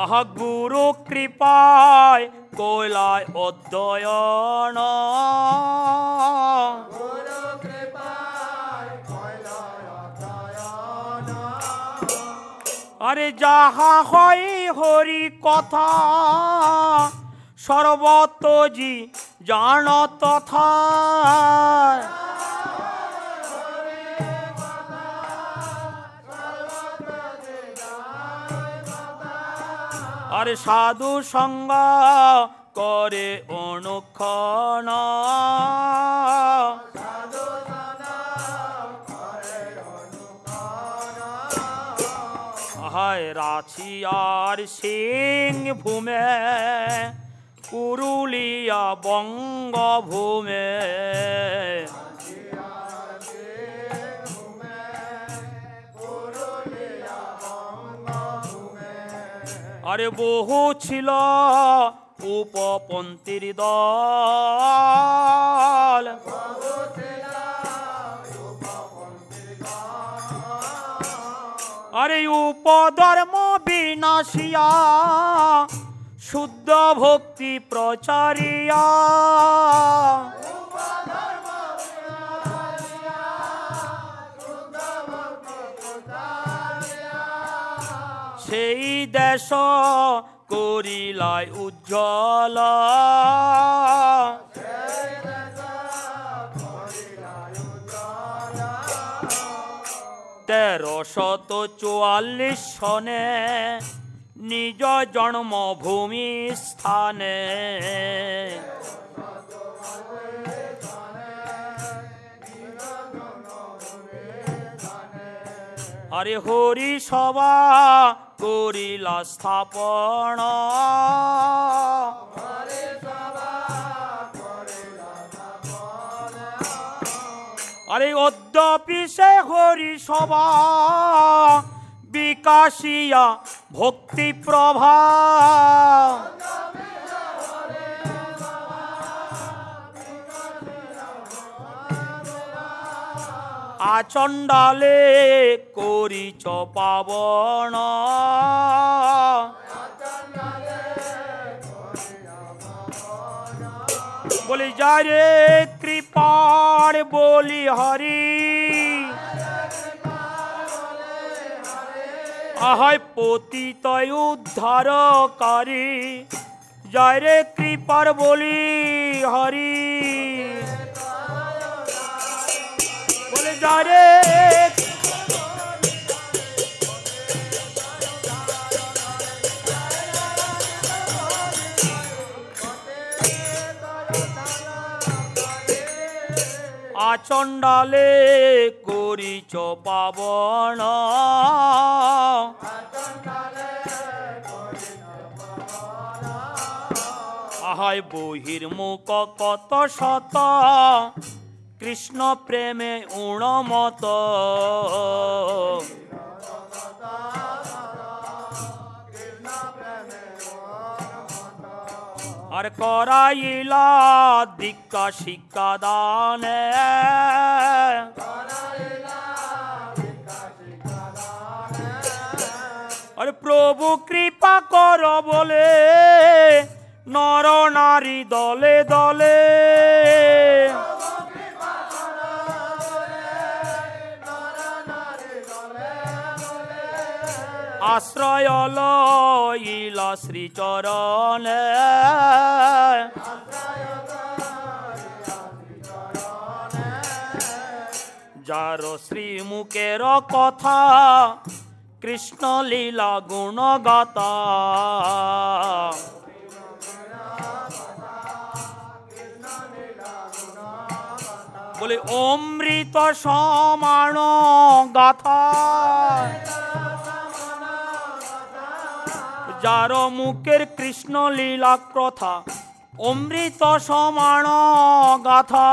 আহ গুরু কৃপায় কৈলায় অধ্যয়ন। আরে যাহা হয় হরি কথা সর্বতজি জান তথা। আর সাধু সঙ্গ করে অনুক্ষণ। হয় রাছি আর সিংভূমে পুরুলিয়া বঙ্গভূমে। আরে বহু ছিল উপপন্থীর দল। আরে উপধর্ম বিনাশিয়া শুদ্ধ ভক্তি প্রচারিয়া। সেই দেশ করিলাই উজ্জ্বল। তেরো শত চুয়াল্লিশ সনে নিজ জন্মভূমি স্থানে। আরে হরি সভা করিলা স্থাপন। আরে অদ্যপি সে হরি সভা বিকাশিয়া ভক্তি প্রভা আচণ্ডালে করিছ পাবন। বলি যায় রে কৃপার বলি হরি। আহায় পতিত উদ্ধারকারী জয় রে কৃপার বলি হরি। বলে জয় রে আচণ্ডালে পাবন। আহায় বহির্মুখ কত শত। কৃষ্ণ প্রেমে উণমত আর করাইলা দীক্ষা, শিক্ষা, দানে। আরে প্রভু কৃপা কর বলে, নর নারী দলে দলে। আশ্রয় লইলা শ্রীচরণে। যার শ্রীমুখের কথা কৃষ্ণ লীলা গুণগাতা বলে অমৃত সমান গাথা। যার মুখের কৃষ্ণ লীলা কথা অমৃত সমান গাথা।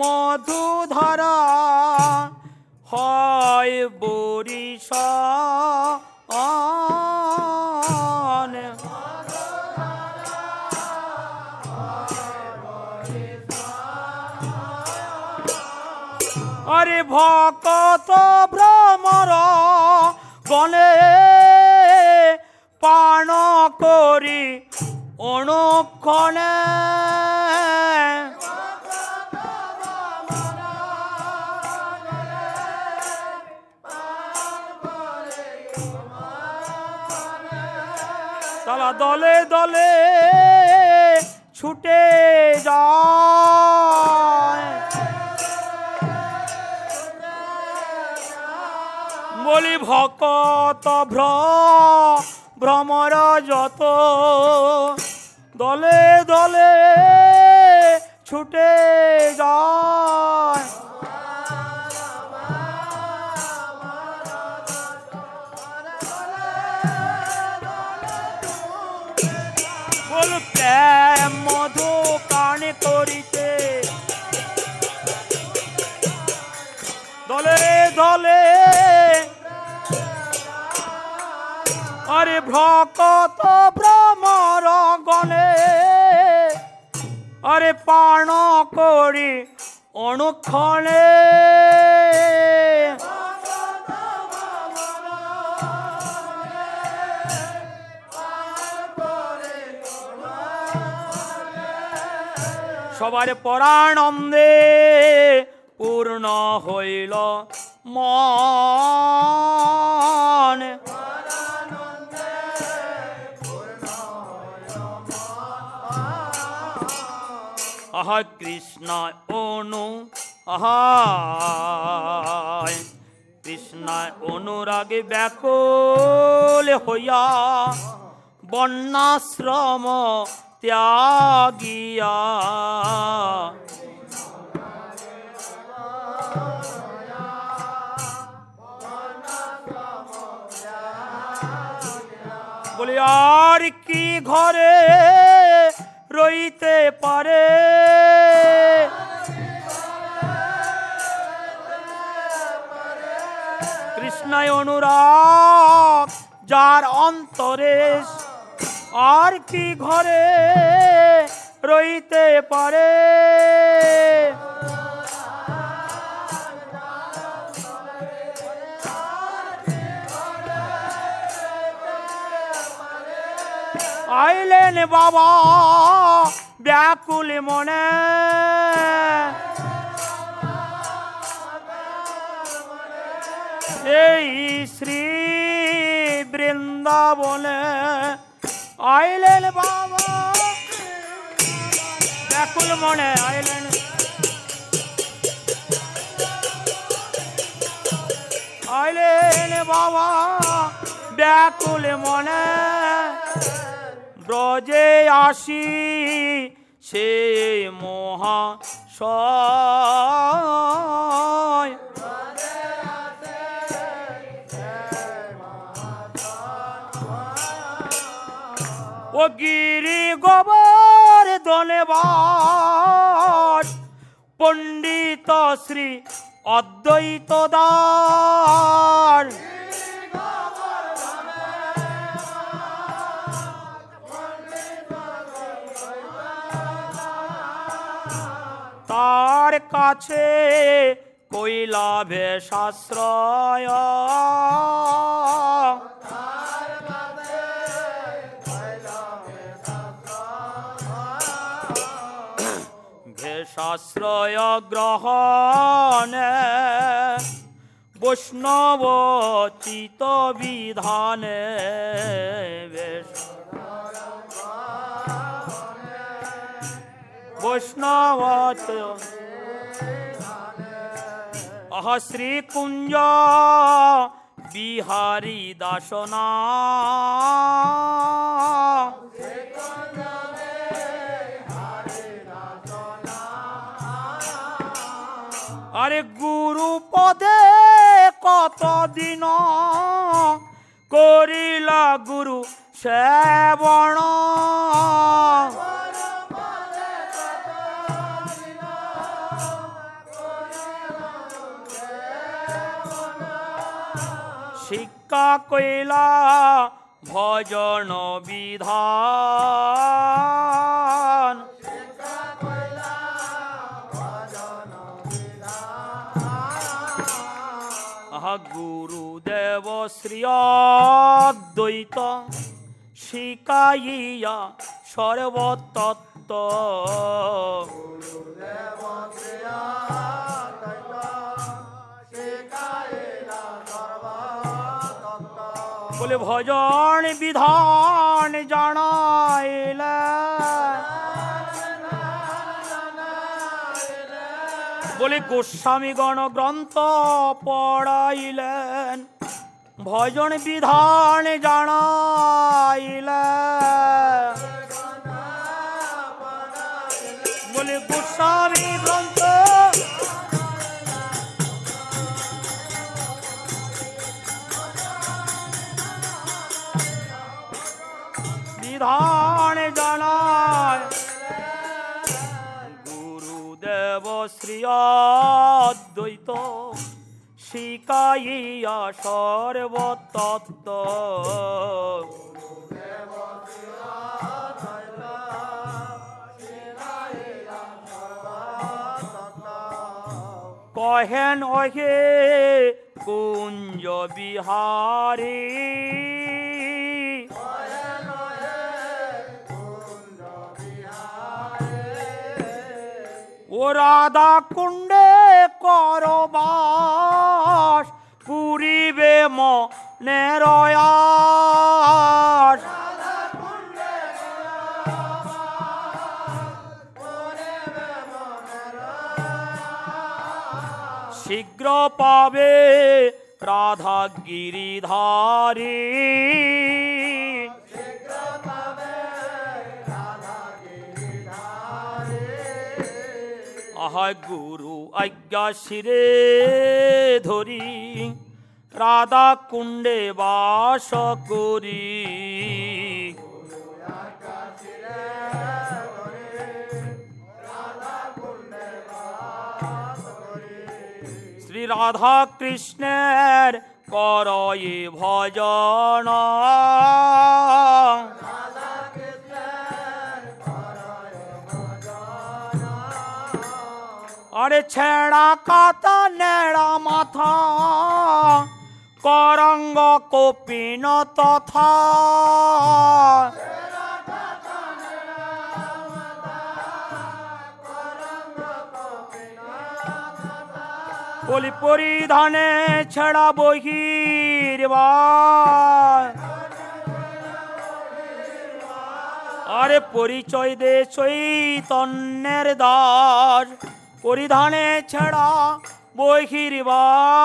মধুধারা হয় বরিশ। ভকত ভ্রমর গলে পাণ করি অনুক্ষণে। দলে দলে কত ভ্র ভ্রমর যত দলে দলে আরে ভকত ভ্রমর গণে। আরে পাণ করি অনুক্ষণে। সবার পরানন্দে পূর্ণ হইল মন। কৃষ্ণ অনু কৃষ্ণ অনুরাগে ব্যাকুল হইয়া বন্যাশ্রম ত্যাগিয়া। বলি আর কি ঘরে রইতে পারে। কৃষ্ণায় অনুরাগ যার অন্তরে আর কি ঘরে রইতে পারে? আইলেন বাবা, ব্যাকুল মনে। এই শ্রী বৃন্দাবনে আইলেন বাবা, ব্যাকুল মনে আইলেন। আইলেন বাবা, ব্যাকুল মনে। ব্রজে আসি সে মহা সয়। ও গিরি গোবর ধন্যবাদ পণ্ডিত শ্রী অদ্বৈত দার তার কাছে কৈলাভে শাস্ত্রয় ভেষাশ্রয় গ্রহণে বৈষ্ণব চিত বিধানে বেশ বৈষ্ণব আহ শ্রীকুঞ্জ বিহারী দাসনা। আরে গুরু পদে কত দিন করিলা গুরু সেবণ শিক্ষা কইলা ভজন বিধান। গুরুদেব শ্রী অদ্বৈত শিকাইয়া সর্বতত্ত্ব বলে ভজন বিধান জানাইলে। বলে গোস্বামীগণ গ্রন্থ পড়াইলেন ভজন বিধান জানাইলে। বলে গোস্বামী গ্রন্থ বিধান জানায়। গুরুদেব শ্রী অদ্বৈত শিকাইয়া সর্বতত্ত্ব। কহেন অহে কুঞ্জ বিহারী ও রাধা কুণ্ডে করবাস পুরিবে মনেরয়াস শীঘ্র পাবে রাধা গিরিধারী আহায় গুরু আজ্ঞা শিরে ধরি রাধা কুণ্ডে বাস করি। শ্রী রাধা কৃষ্ণের করয়ে ভজন। আরে ছেঁড়া কাতা নেড়া মাথা, করঙ্গ কপিন তথা। বলি পরিধানে ছেড়া বহির আরে পরিচয় দে চৈতন্যের দাস। পরিধানে ছেড়া বহির্বার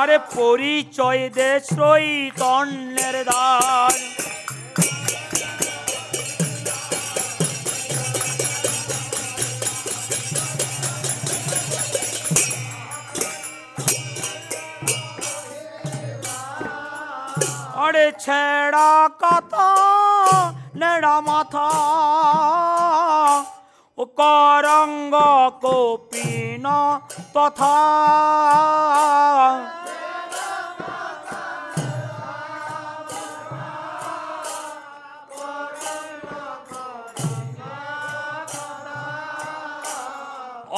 আরে পরিচয় দে তন্নের দাস আরে ছেড়া কাতা নেড়া মাথা। ও করঙ্গ কপিন তথা।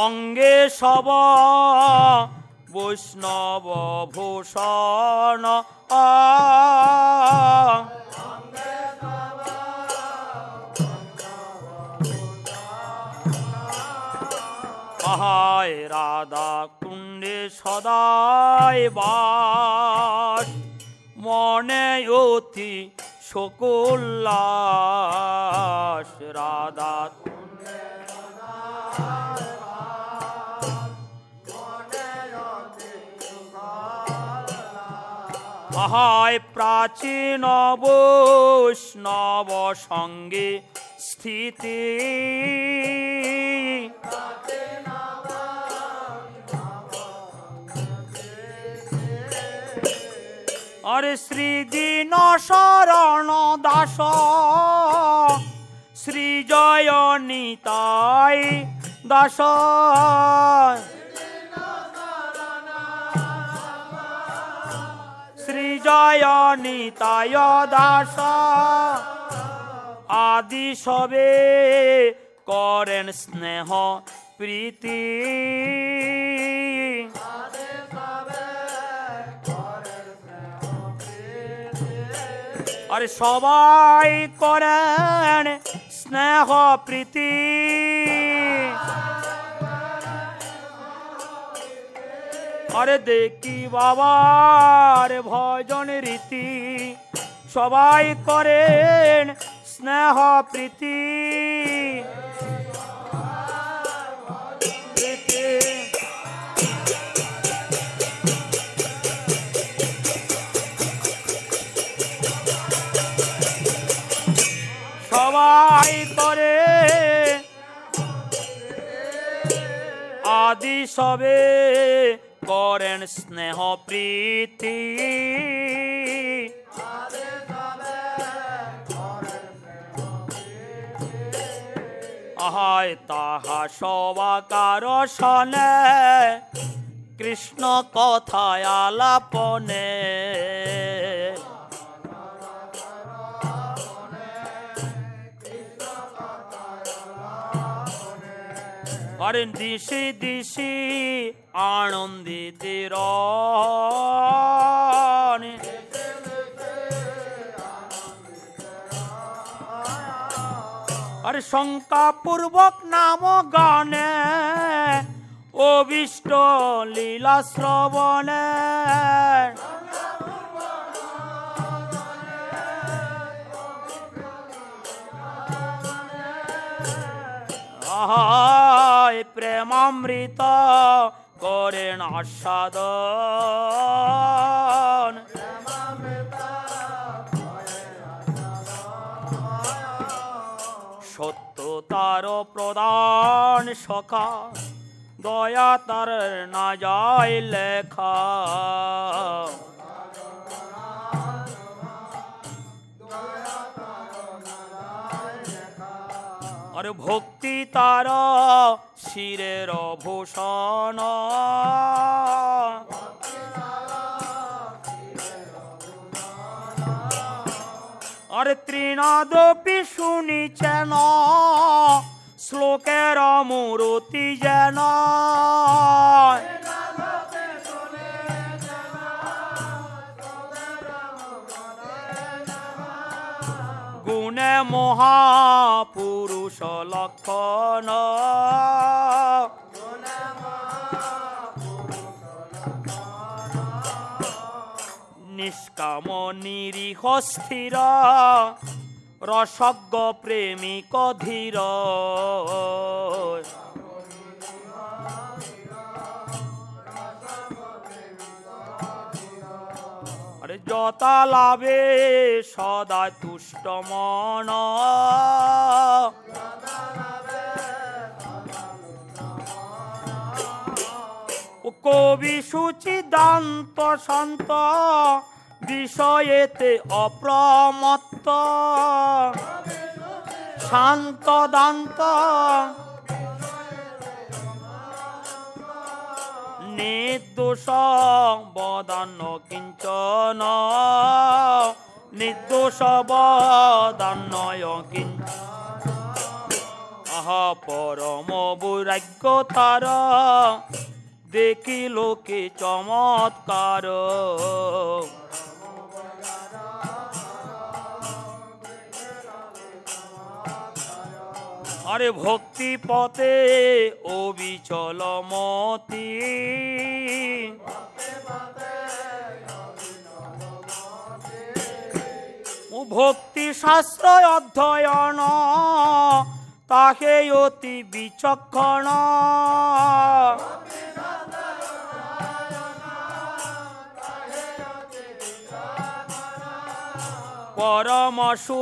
অঙ্গে সব বৈষ্ণব ভূষণ আহায় রাধা কুণ্ডে সদাই বাস। মনে অতি শকুল্লাস। রাধা আহায় প্রাচীন বৈষ্ণব সঙ্গে স্থিতি। আরে শ্রীদিন শরণ দাস শ্রী জয় নিতাই দাস। জয় নিতায় দাস। আদি সবে করেন স্নেহ প্রীতি। আরে সবাই করেন স্নেহ প্রীতি। আরে দেখি বাবার ভজন রীতি। সবাই করেন স্নেহ প্রীতি। সবাই করে। আদি সবে করেন স্নেহ প্রীতি। আহায় তাহা সবাকার শনে কৃষ্ণ কথায় আলাপনে। আরে দিশি দিশি আনন্দিতের আরে শঙ্কাপূর্বক নাম গানে অবিষ্ট লীলা শ্রবণে। প্রেমামৃত করেন আস্বাদন। সত্য তার প্রদান সখা দয়া তার না যায় লেখা। আর ভক্তি তার শিরের ভূষণ। আর তৃণাদপি শুনিছেন শ্লোকের মূরতি যেন। গুণে মহাপুরুষ লক্ষণ। নিষ্কাম নিরীহ স্থির রসজ্ঞ প্রেমিক ধীর। যতা লাভে সদা তুষ্ট মন। কবি সুচিদান্ত শান্ত বিষয়েতে অপ্রমত্ত। শান্ত দান্ত নির্দোষ বদান্ন কিঞ্চন। নির্দোষ বদান্নয় কিঞ্চন। পরম বৈরাগ্য তার। দেখি লোকে চমৎকার। আরে ভক্তি পথে অবিচল মতি। ভক্তি শাস্ত্র অধ্যয়ন তাহে অতি বিচক্ষণ। পরমসু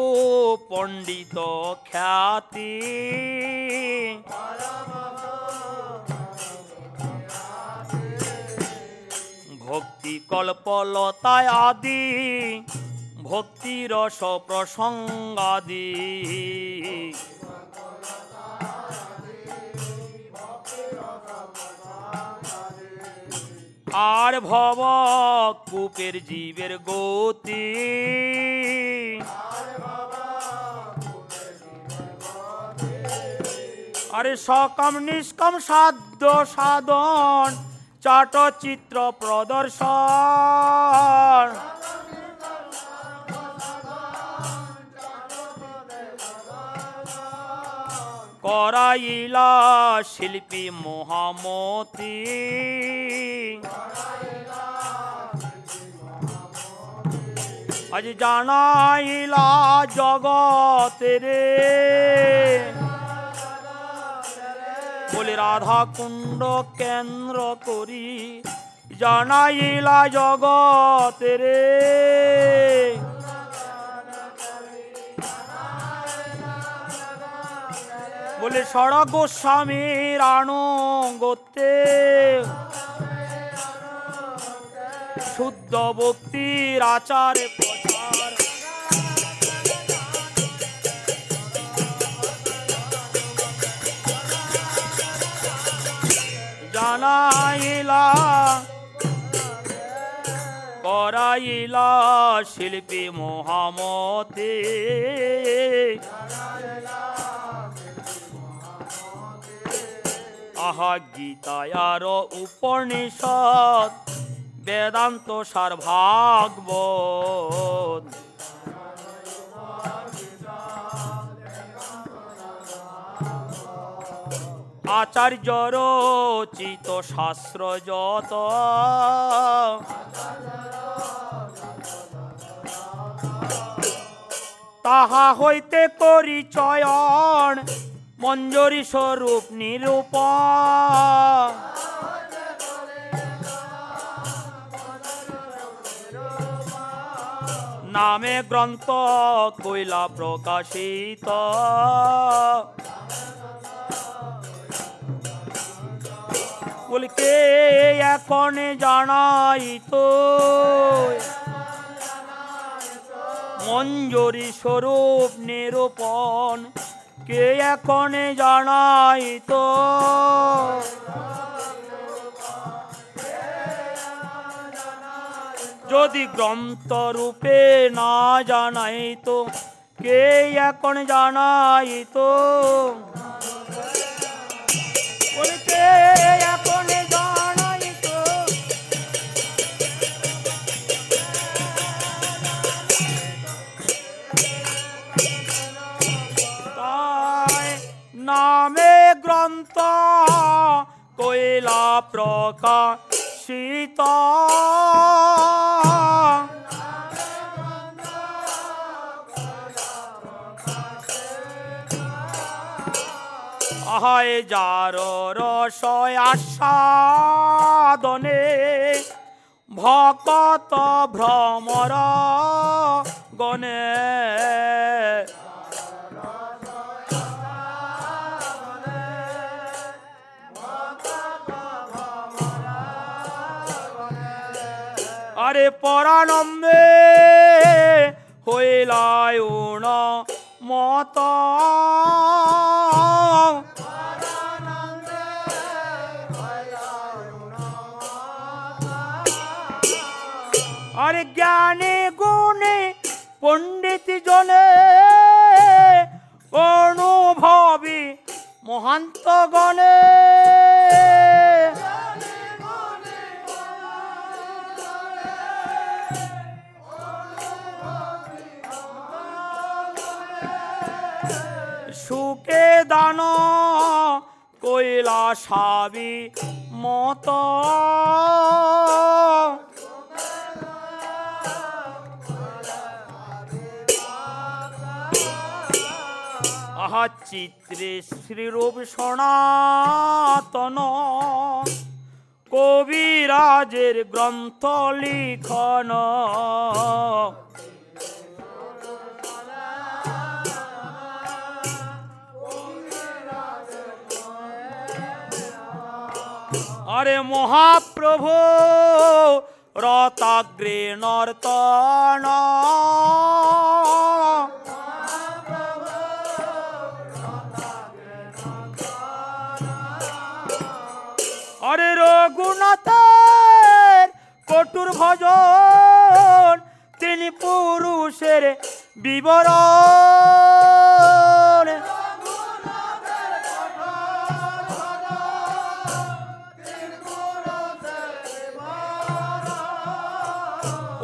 পণ্ডিত খ্যাতি। ভক্তি কল্পলতায় আদি ভক্তি রস প্রসঙ্গাদি। আর ভব কূপের জীবের গতি। আরে সকাম নিষ্কাম সাধ্য সাধন চাটচিত্র প্রদর্শন। করাইলা শিল্পী মহামতি। আজ জানাইলা জগতের বলে রাধা কুণ্ড কেন্দ্র করি জানাইলা জগতের বলে বলে সড়া গোস্বামীর আনুগত্যে শুদ্ধ ভক্তির আচারে জানাইলা করাইলা শিল্পী মহামতে। আহা গীতায়ার উপনিষদ বেদান্ত সার ভাগবত আচার্যর চিত শাস্ত্র যত তাহা হইতে করি চয়ন মঞ্জরি স্বরূপ নিরূপ। নামে গ্রন্থ কইলা প্রকাশিত। বলকে এখন জানাই তো মঞ্জরি স্বরূপ নিরূপণ কে এখন জানাই তো? যদি গ্রন্থ রূপে না জানাই তো, কে এখন জানাই তো? এখন জানাই নামে গ্রন্থ কইলা প্রকাশিত আহায় যার রসয় ভকত ভ্রমর গণে। আরে পরানন্দে হইলায় মত। আরে জ্ঞানে গুণে পণ্ডিত জনে অনুভবী মহান্ত গণে দান কইলা সাবি মত। আহা চিত্রে শ্রীরূপ সনাতন। কবিরাজের গ্রন্থ লিখন। আরে মহাপ্রভু রতাগ্রে নর্তন। আরে রঘুনাথের কটুর ভজন তিনি পুরুষের বিবরণ।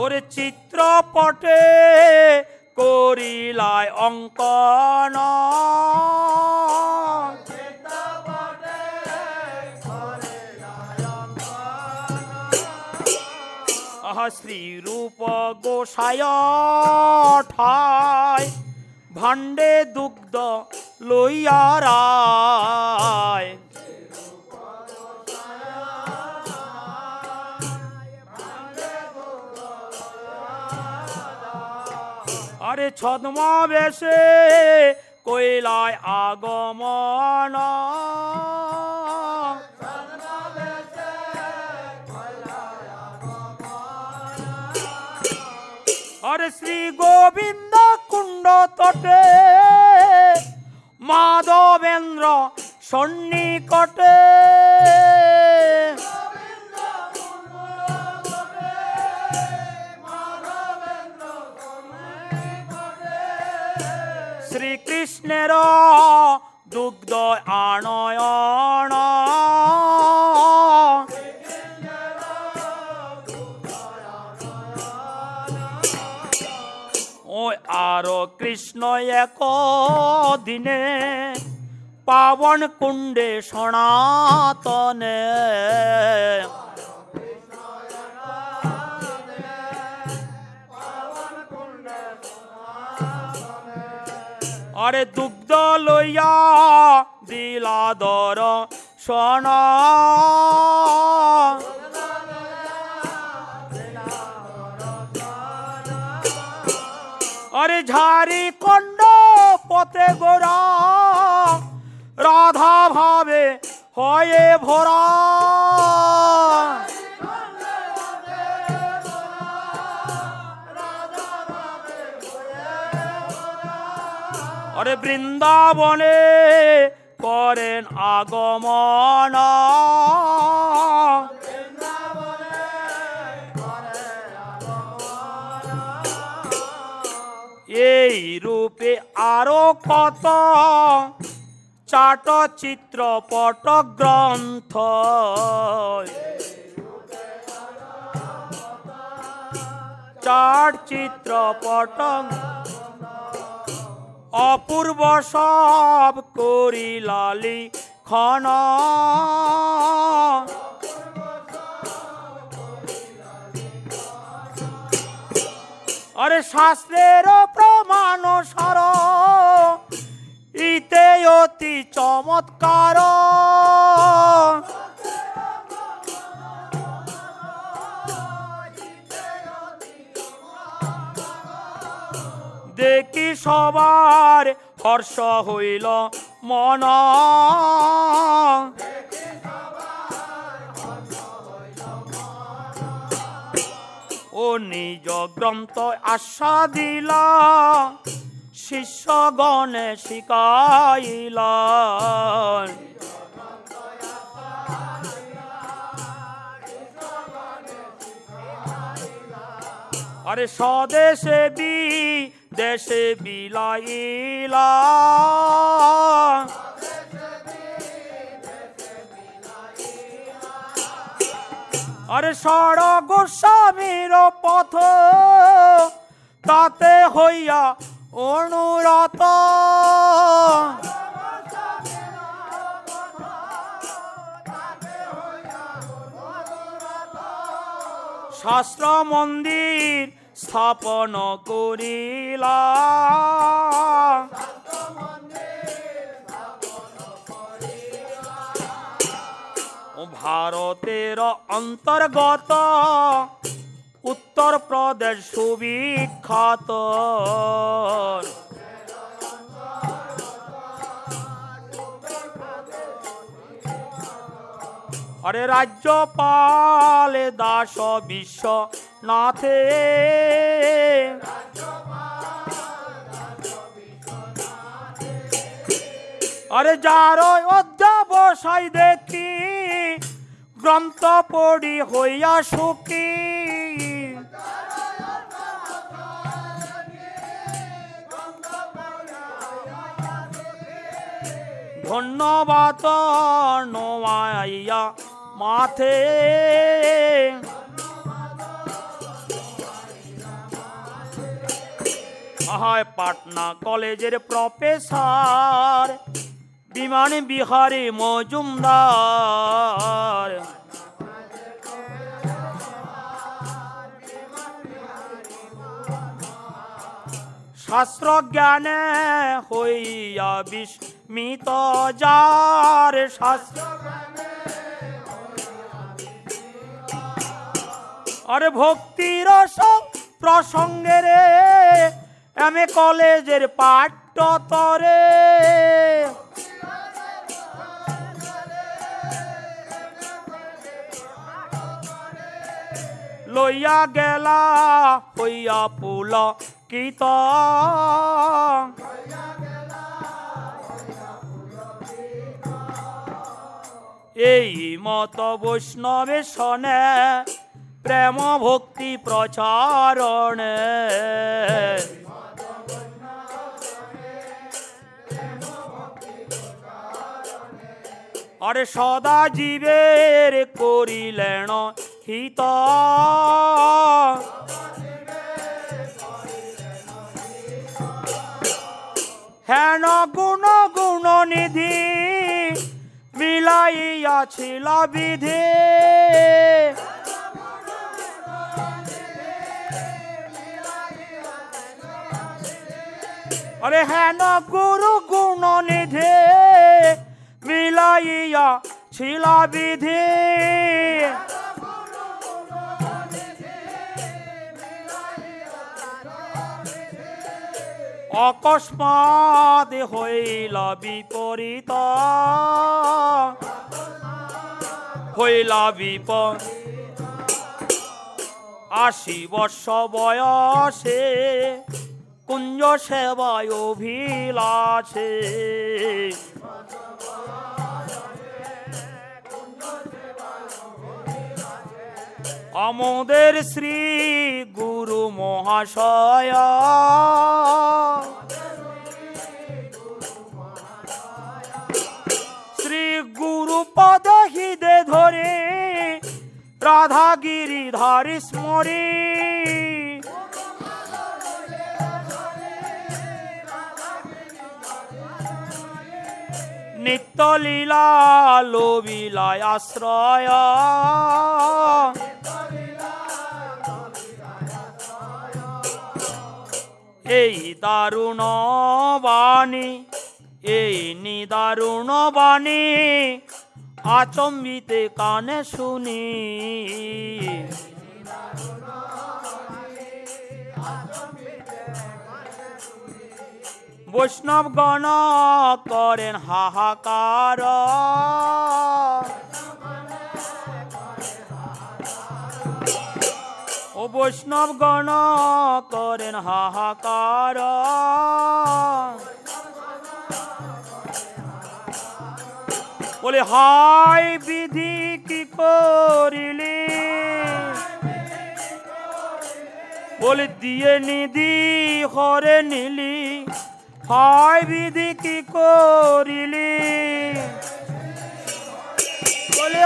ওরে চিত্রপটে করিলায় অঙ্কন। শ্রীরূপ গোসায় ঠায় ভাণ্ডে দুগ্ধ লইয়া রায়। আরে ছদ্মবেশে কৈলায় আগমন। আরে শ্রী গোবিন্দ কুণ্ড তটে মাধবেন্দ্র সন্নিকটে। শ্রীকৃষ্ণের দুগ্ধ আনয়ন। ও আরও কৃষ্ণ এক দিনে পাবন কুণ্ডে সনাতনে আরে দুগ্ধ লইয়া দিলা দর সনা। আরে ঝাড়ি কণ্ড পথে গোরা, রাধা ভাবে হয়ে ভরা। আরে বৃন্দাবনে করেন আগমন। এই রূপে আরও কত চাট চিত্রপট গ্রন্থ। চাট চিত্রপট অপূর্ব সব করিলালি খন আরে শাস্ত্রের প্রমাণ সর ইতে অতি চমৎকার। দেখি সবার হর্ষ হইল মন। ও নিজ গ্রন্থ আশা দিলা শিষ্যগণে শিকাইলা। আরে স্বদেশে বি দেশে বিলাইলা। আরে সর গোস্বামীর পথ তাতে হইয়া অনুরত। শাস্ত্র মন্দির স্থাপন করিলা। ভারতের অন্তর্গত উত্তর প্রদেশ সুবিখ্যাত। আরে রাজ্যপাল দাস বিশ্বনাথে আরে যার অধ্যাবসায় দেখি গ্রন্থ পড়ি হইয়া সুখী। ধন্যবাদ নোয়াইয়া মাথে। আহায় পাটনা কলেজের প্রফেসর, বিমান বিহারী মজুমদার। শাস্ত্র জ্ঞানে হইয়া বিস্মিত যার শাস্ত্র আরে ভক্তির প্রসঙ্গে রে এ কলেজের পাঠ্য তরে লইয়া গেলা হইয়া পুল কিত এই মত বৈষ্ণবে শনে প্রেম ভক্তি প্রচারণে। আরে সদা জীবের করিলেন হিত। হেন গুণ গুণ নিধি মিলাইয়াছিল বিধি। আরে হেন গুরু গুণ নিধি মিলাইয়া ছিল বিধি। অকস্মাৎ হইল বিপরীত। হইল বিপদ আশি বর্ষ বয়সে কুঞ্জ সেবায় অভিলাষে। আমাদের শ্রী গুরু মহাশয়। শ্রী গুরু পদ হৃদে ধরে রাধা গিরিধারী স্মরী। নিত্য লীলা লোবিলায় আশ্রয়। এই দারুণ বাণী এই নিদারুণ বাণী আচম্বিতে কানে শুনি। বৈষ্ণব গণ করেন হাহাকার। ও বৈষ্ণব গণ করেন হাহাকার। বলে হাই বিধি কি করিলি? বলে, দিয়ে নিধি হরে নিলি। হাই বিধি কি করিলি? বলে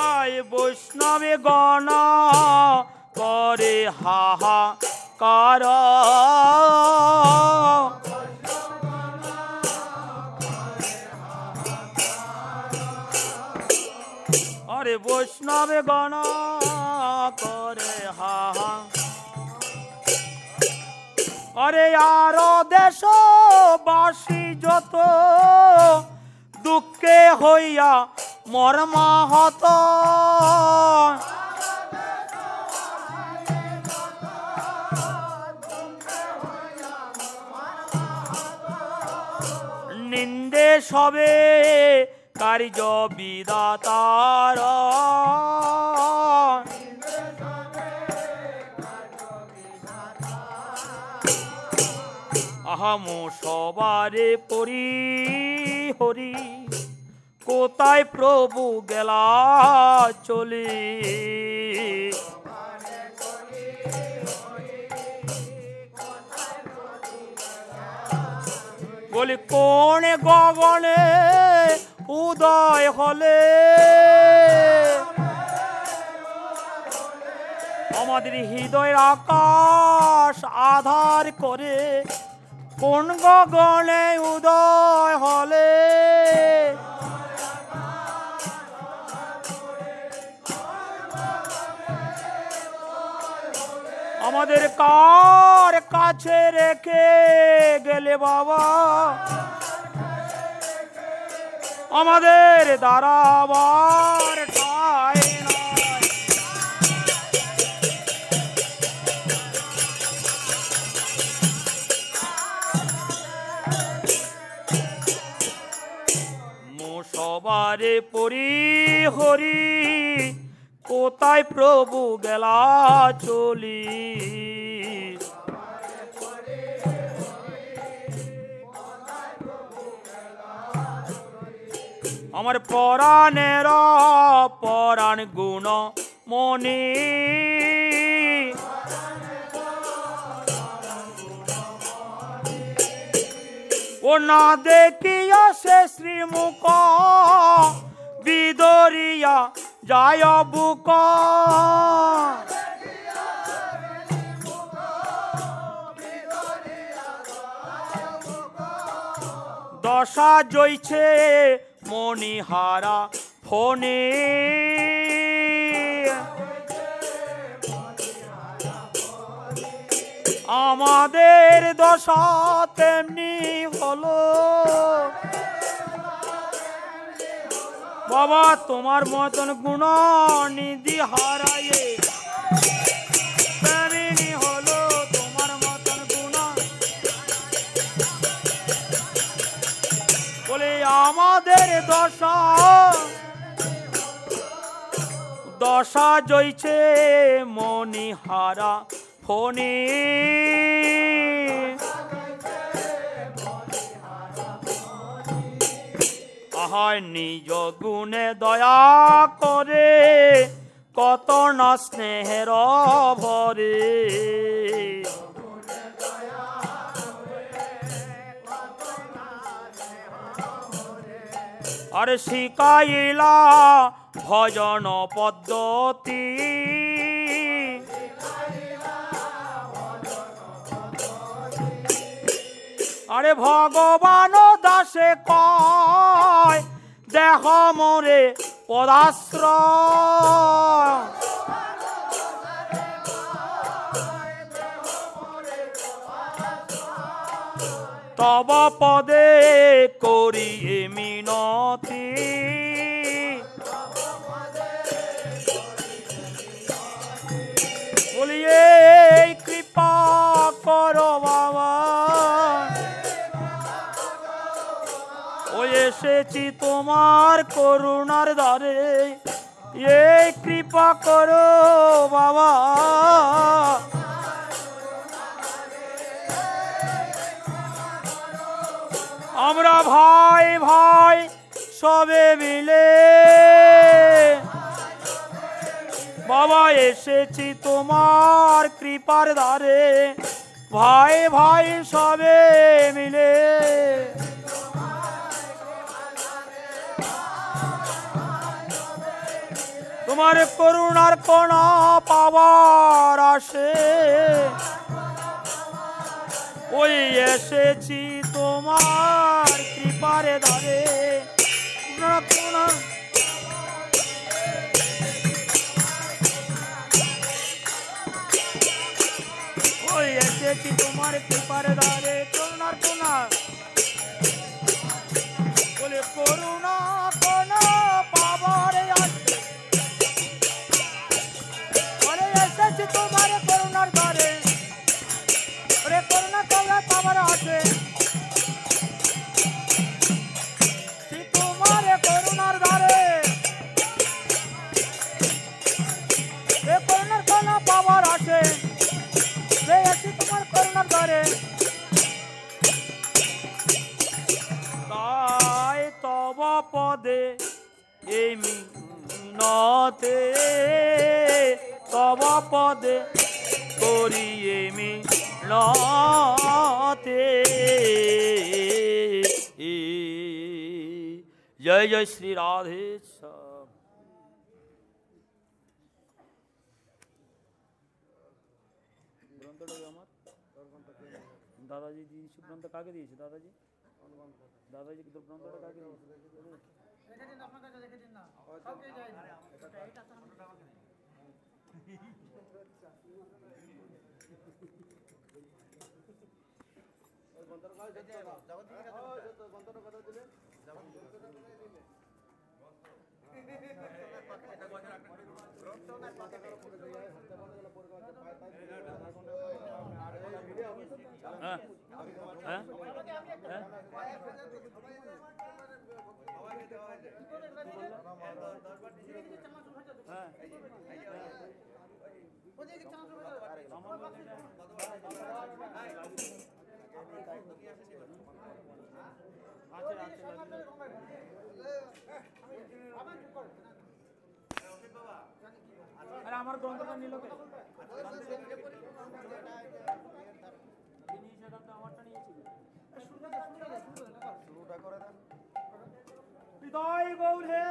আয় বৈষ্ণবে গণ করে হাহা কার বৈষ্ণবে গণ করে হাহা আরে আর দেশবাসী যত দুঃখে হইয়া মর্মাহত। নিন্দে সবে কার্য বিদাতার। আহাম সবারে পরি হরি কোথায় প্রভু গেলা চলে? বলি কোন গগনে উদয় হলে। আমাদের হৃদয়ের আকাশ আধার করে, কোন গগনে উদয় হলে? আমাদের কার কাছে রেখে গেলে বাবা? আমাদের দাঁড়াবার ঠাই নাই সবারে পরি হরি কোথায় প্রভু গেলা চলি? আমার পরাণের পরাণ গুণ মনি। ও না দেখিয়া সে শ্রীমুখ বিদরিয়া যায় বুক। দশা জইছে মণিহারা ফোনে। আমাদের দশা তেমনি হলো। বাবা তোমার মতন গুণ নিধি আমাদের দশা। দশা জইছে মণিহারা ফণি। আহায়, নিজ গুণে দয়া করে কত না স্নেহের ভরে আরে শিকাইলা ভজন পদ্ধতি। আরে ভগবান দাসে কয় দেহ মোরে পদাশ্রয় তব পদে করি মিনতি। বলিয়ে কৃপা করো বাবা। এসেছি তোমার করুণার দ্বারে। এই কৃপা করো বাবা। আমরা ভাই ভাই, সবে মিলে। বাবা, এসেছি তোমার কৃপার দ্বারে। ভাই ভাই, সবে মিলে। তোমার করুণার কোনা পাওয়ার আসে। ওই এসেছি তোমার কৃপারে কোনা কোনা ওই এসেছি তোমার কৃপার দ্বারে। করুণার কোনা বলে, করুণা কোনা পাবার ওরে এসেছি তোমার করুণার দ্বারে। করুণার তাই তব পদে এই মিনতে, তব পদে করি এমি নতে জয় জয়, শ্রী রাধে শ্যাম। গ্রন্থটা আমার দাদাজি দিয়েছে গ্রন্থ কাকে দিয়েছে? দাদাজি? দাদাজি গ্রন্থটা কাকে দিয়েছে? হ্যাঁ? হ্যাঁ। আরে আমার গ্রন্থটা নিল কে? হৃদয় গৌরে।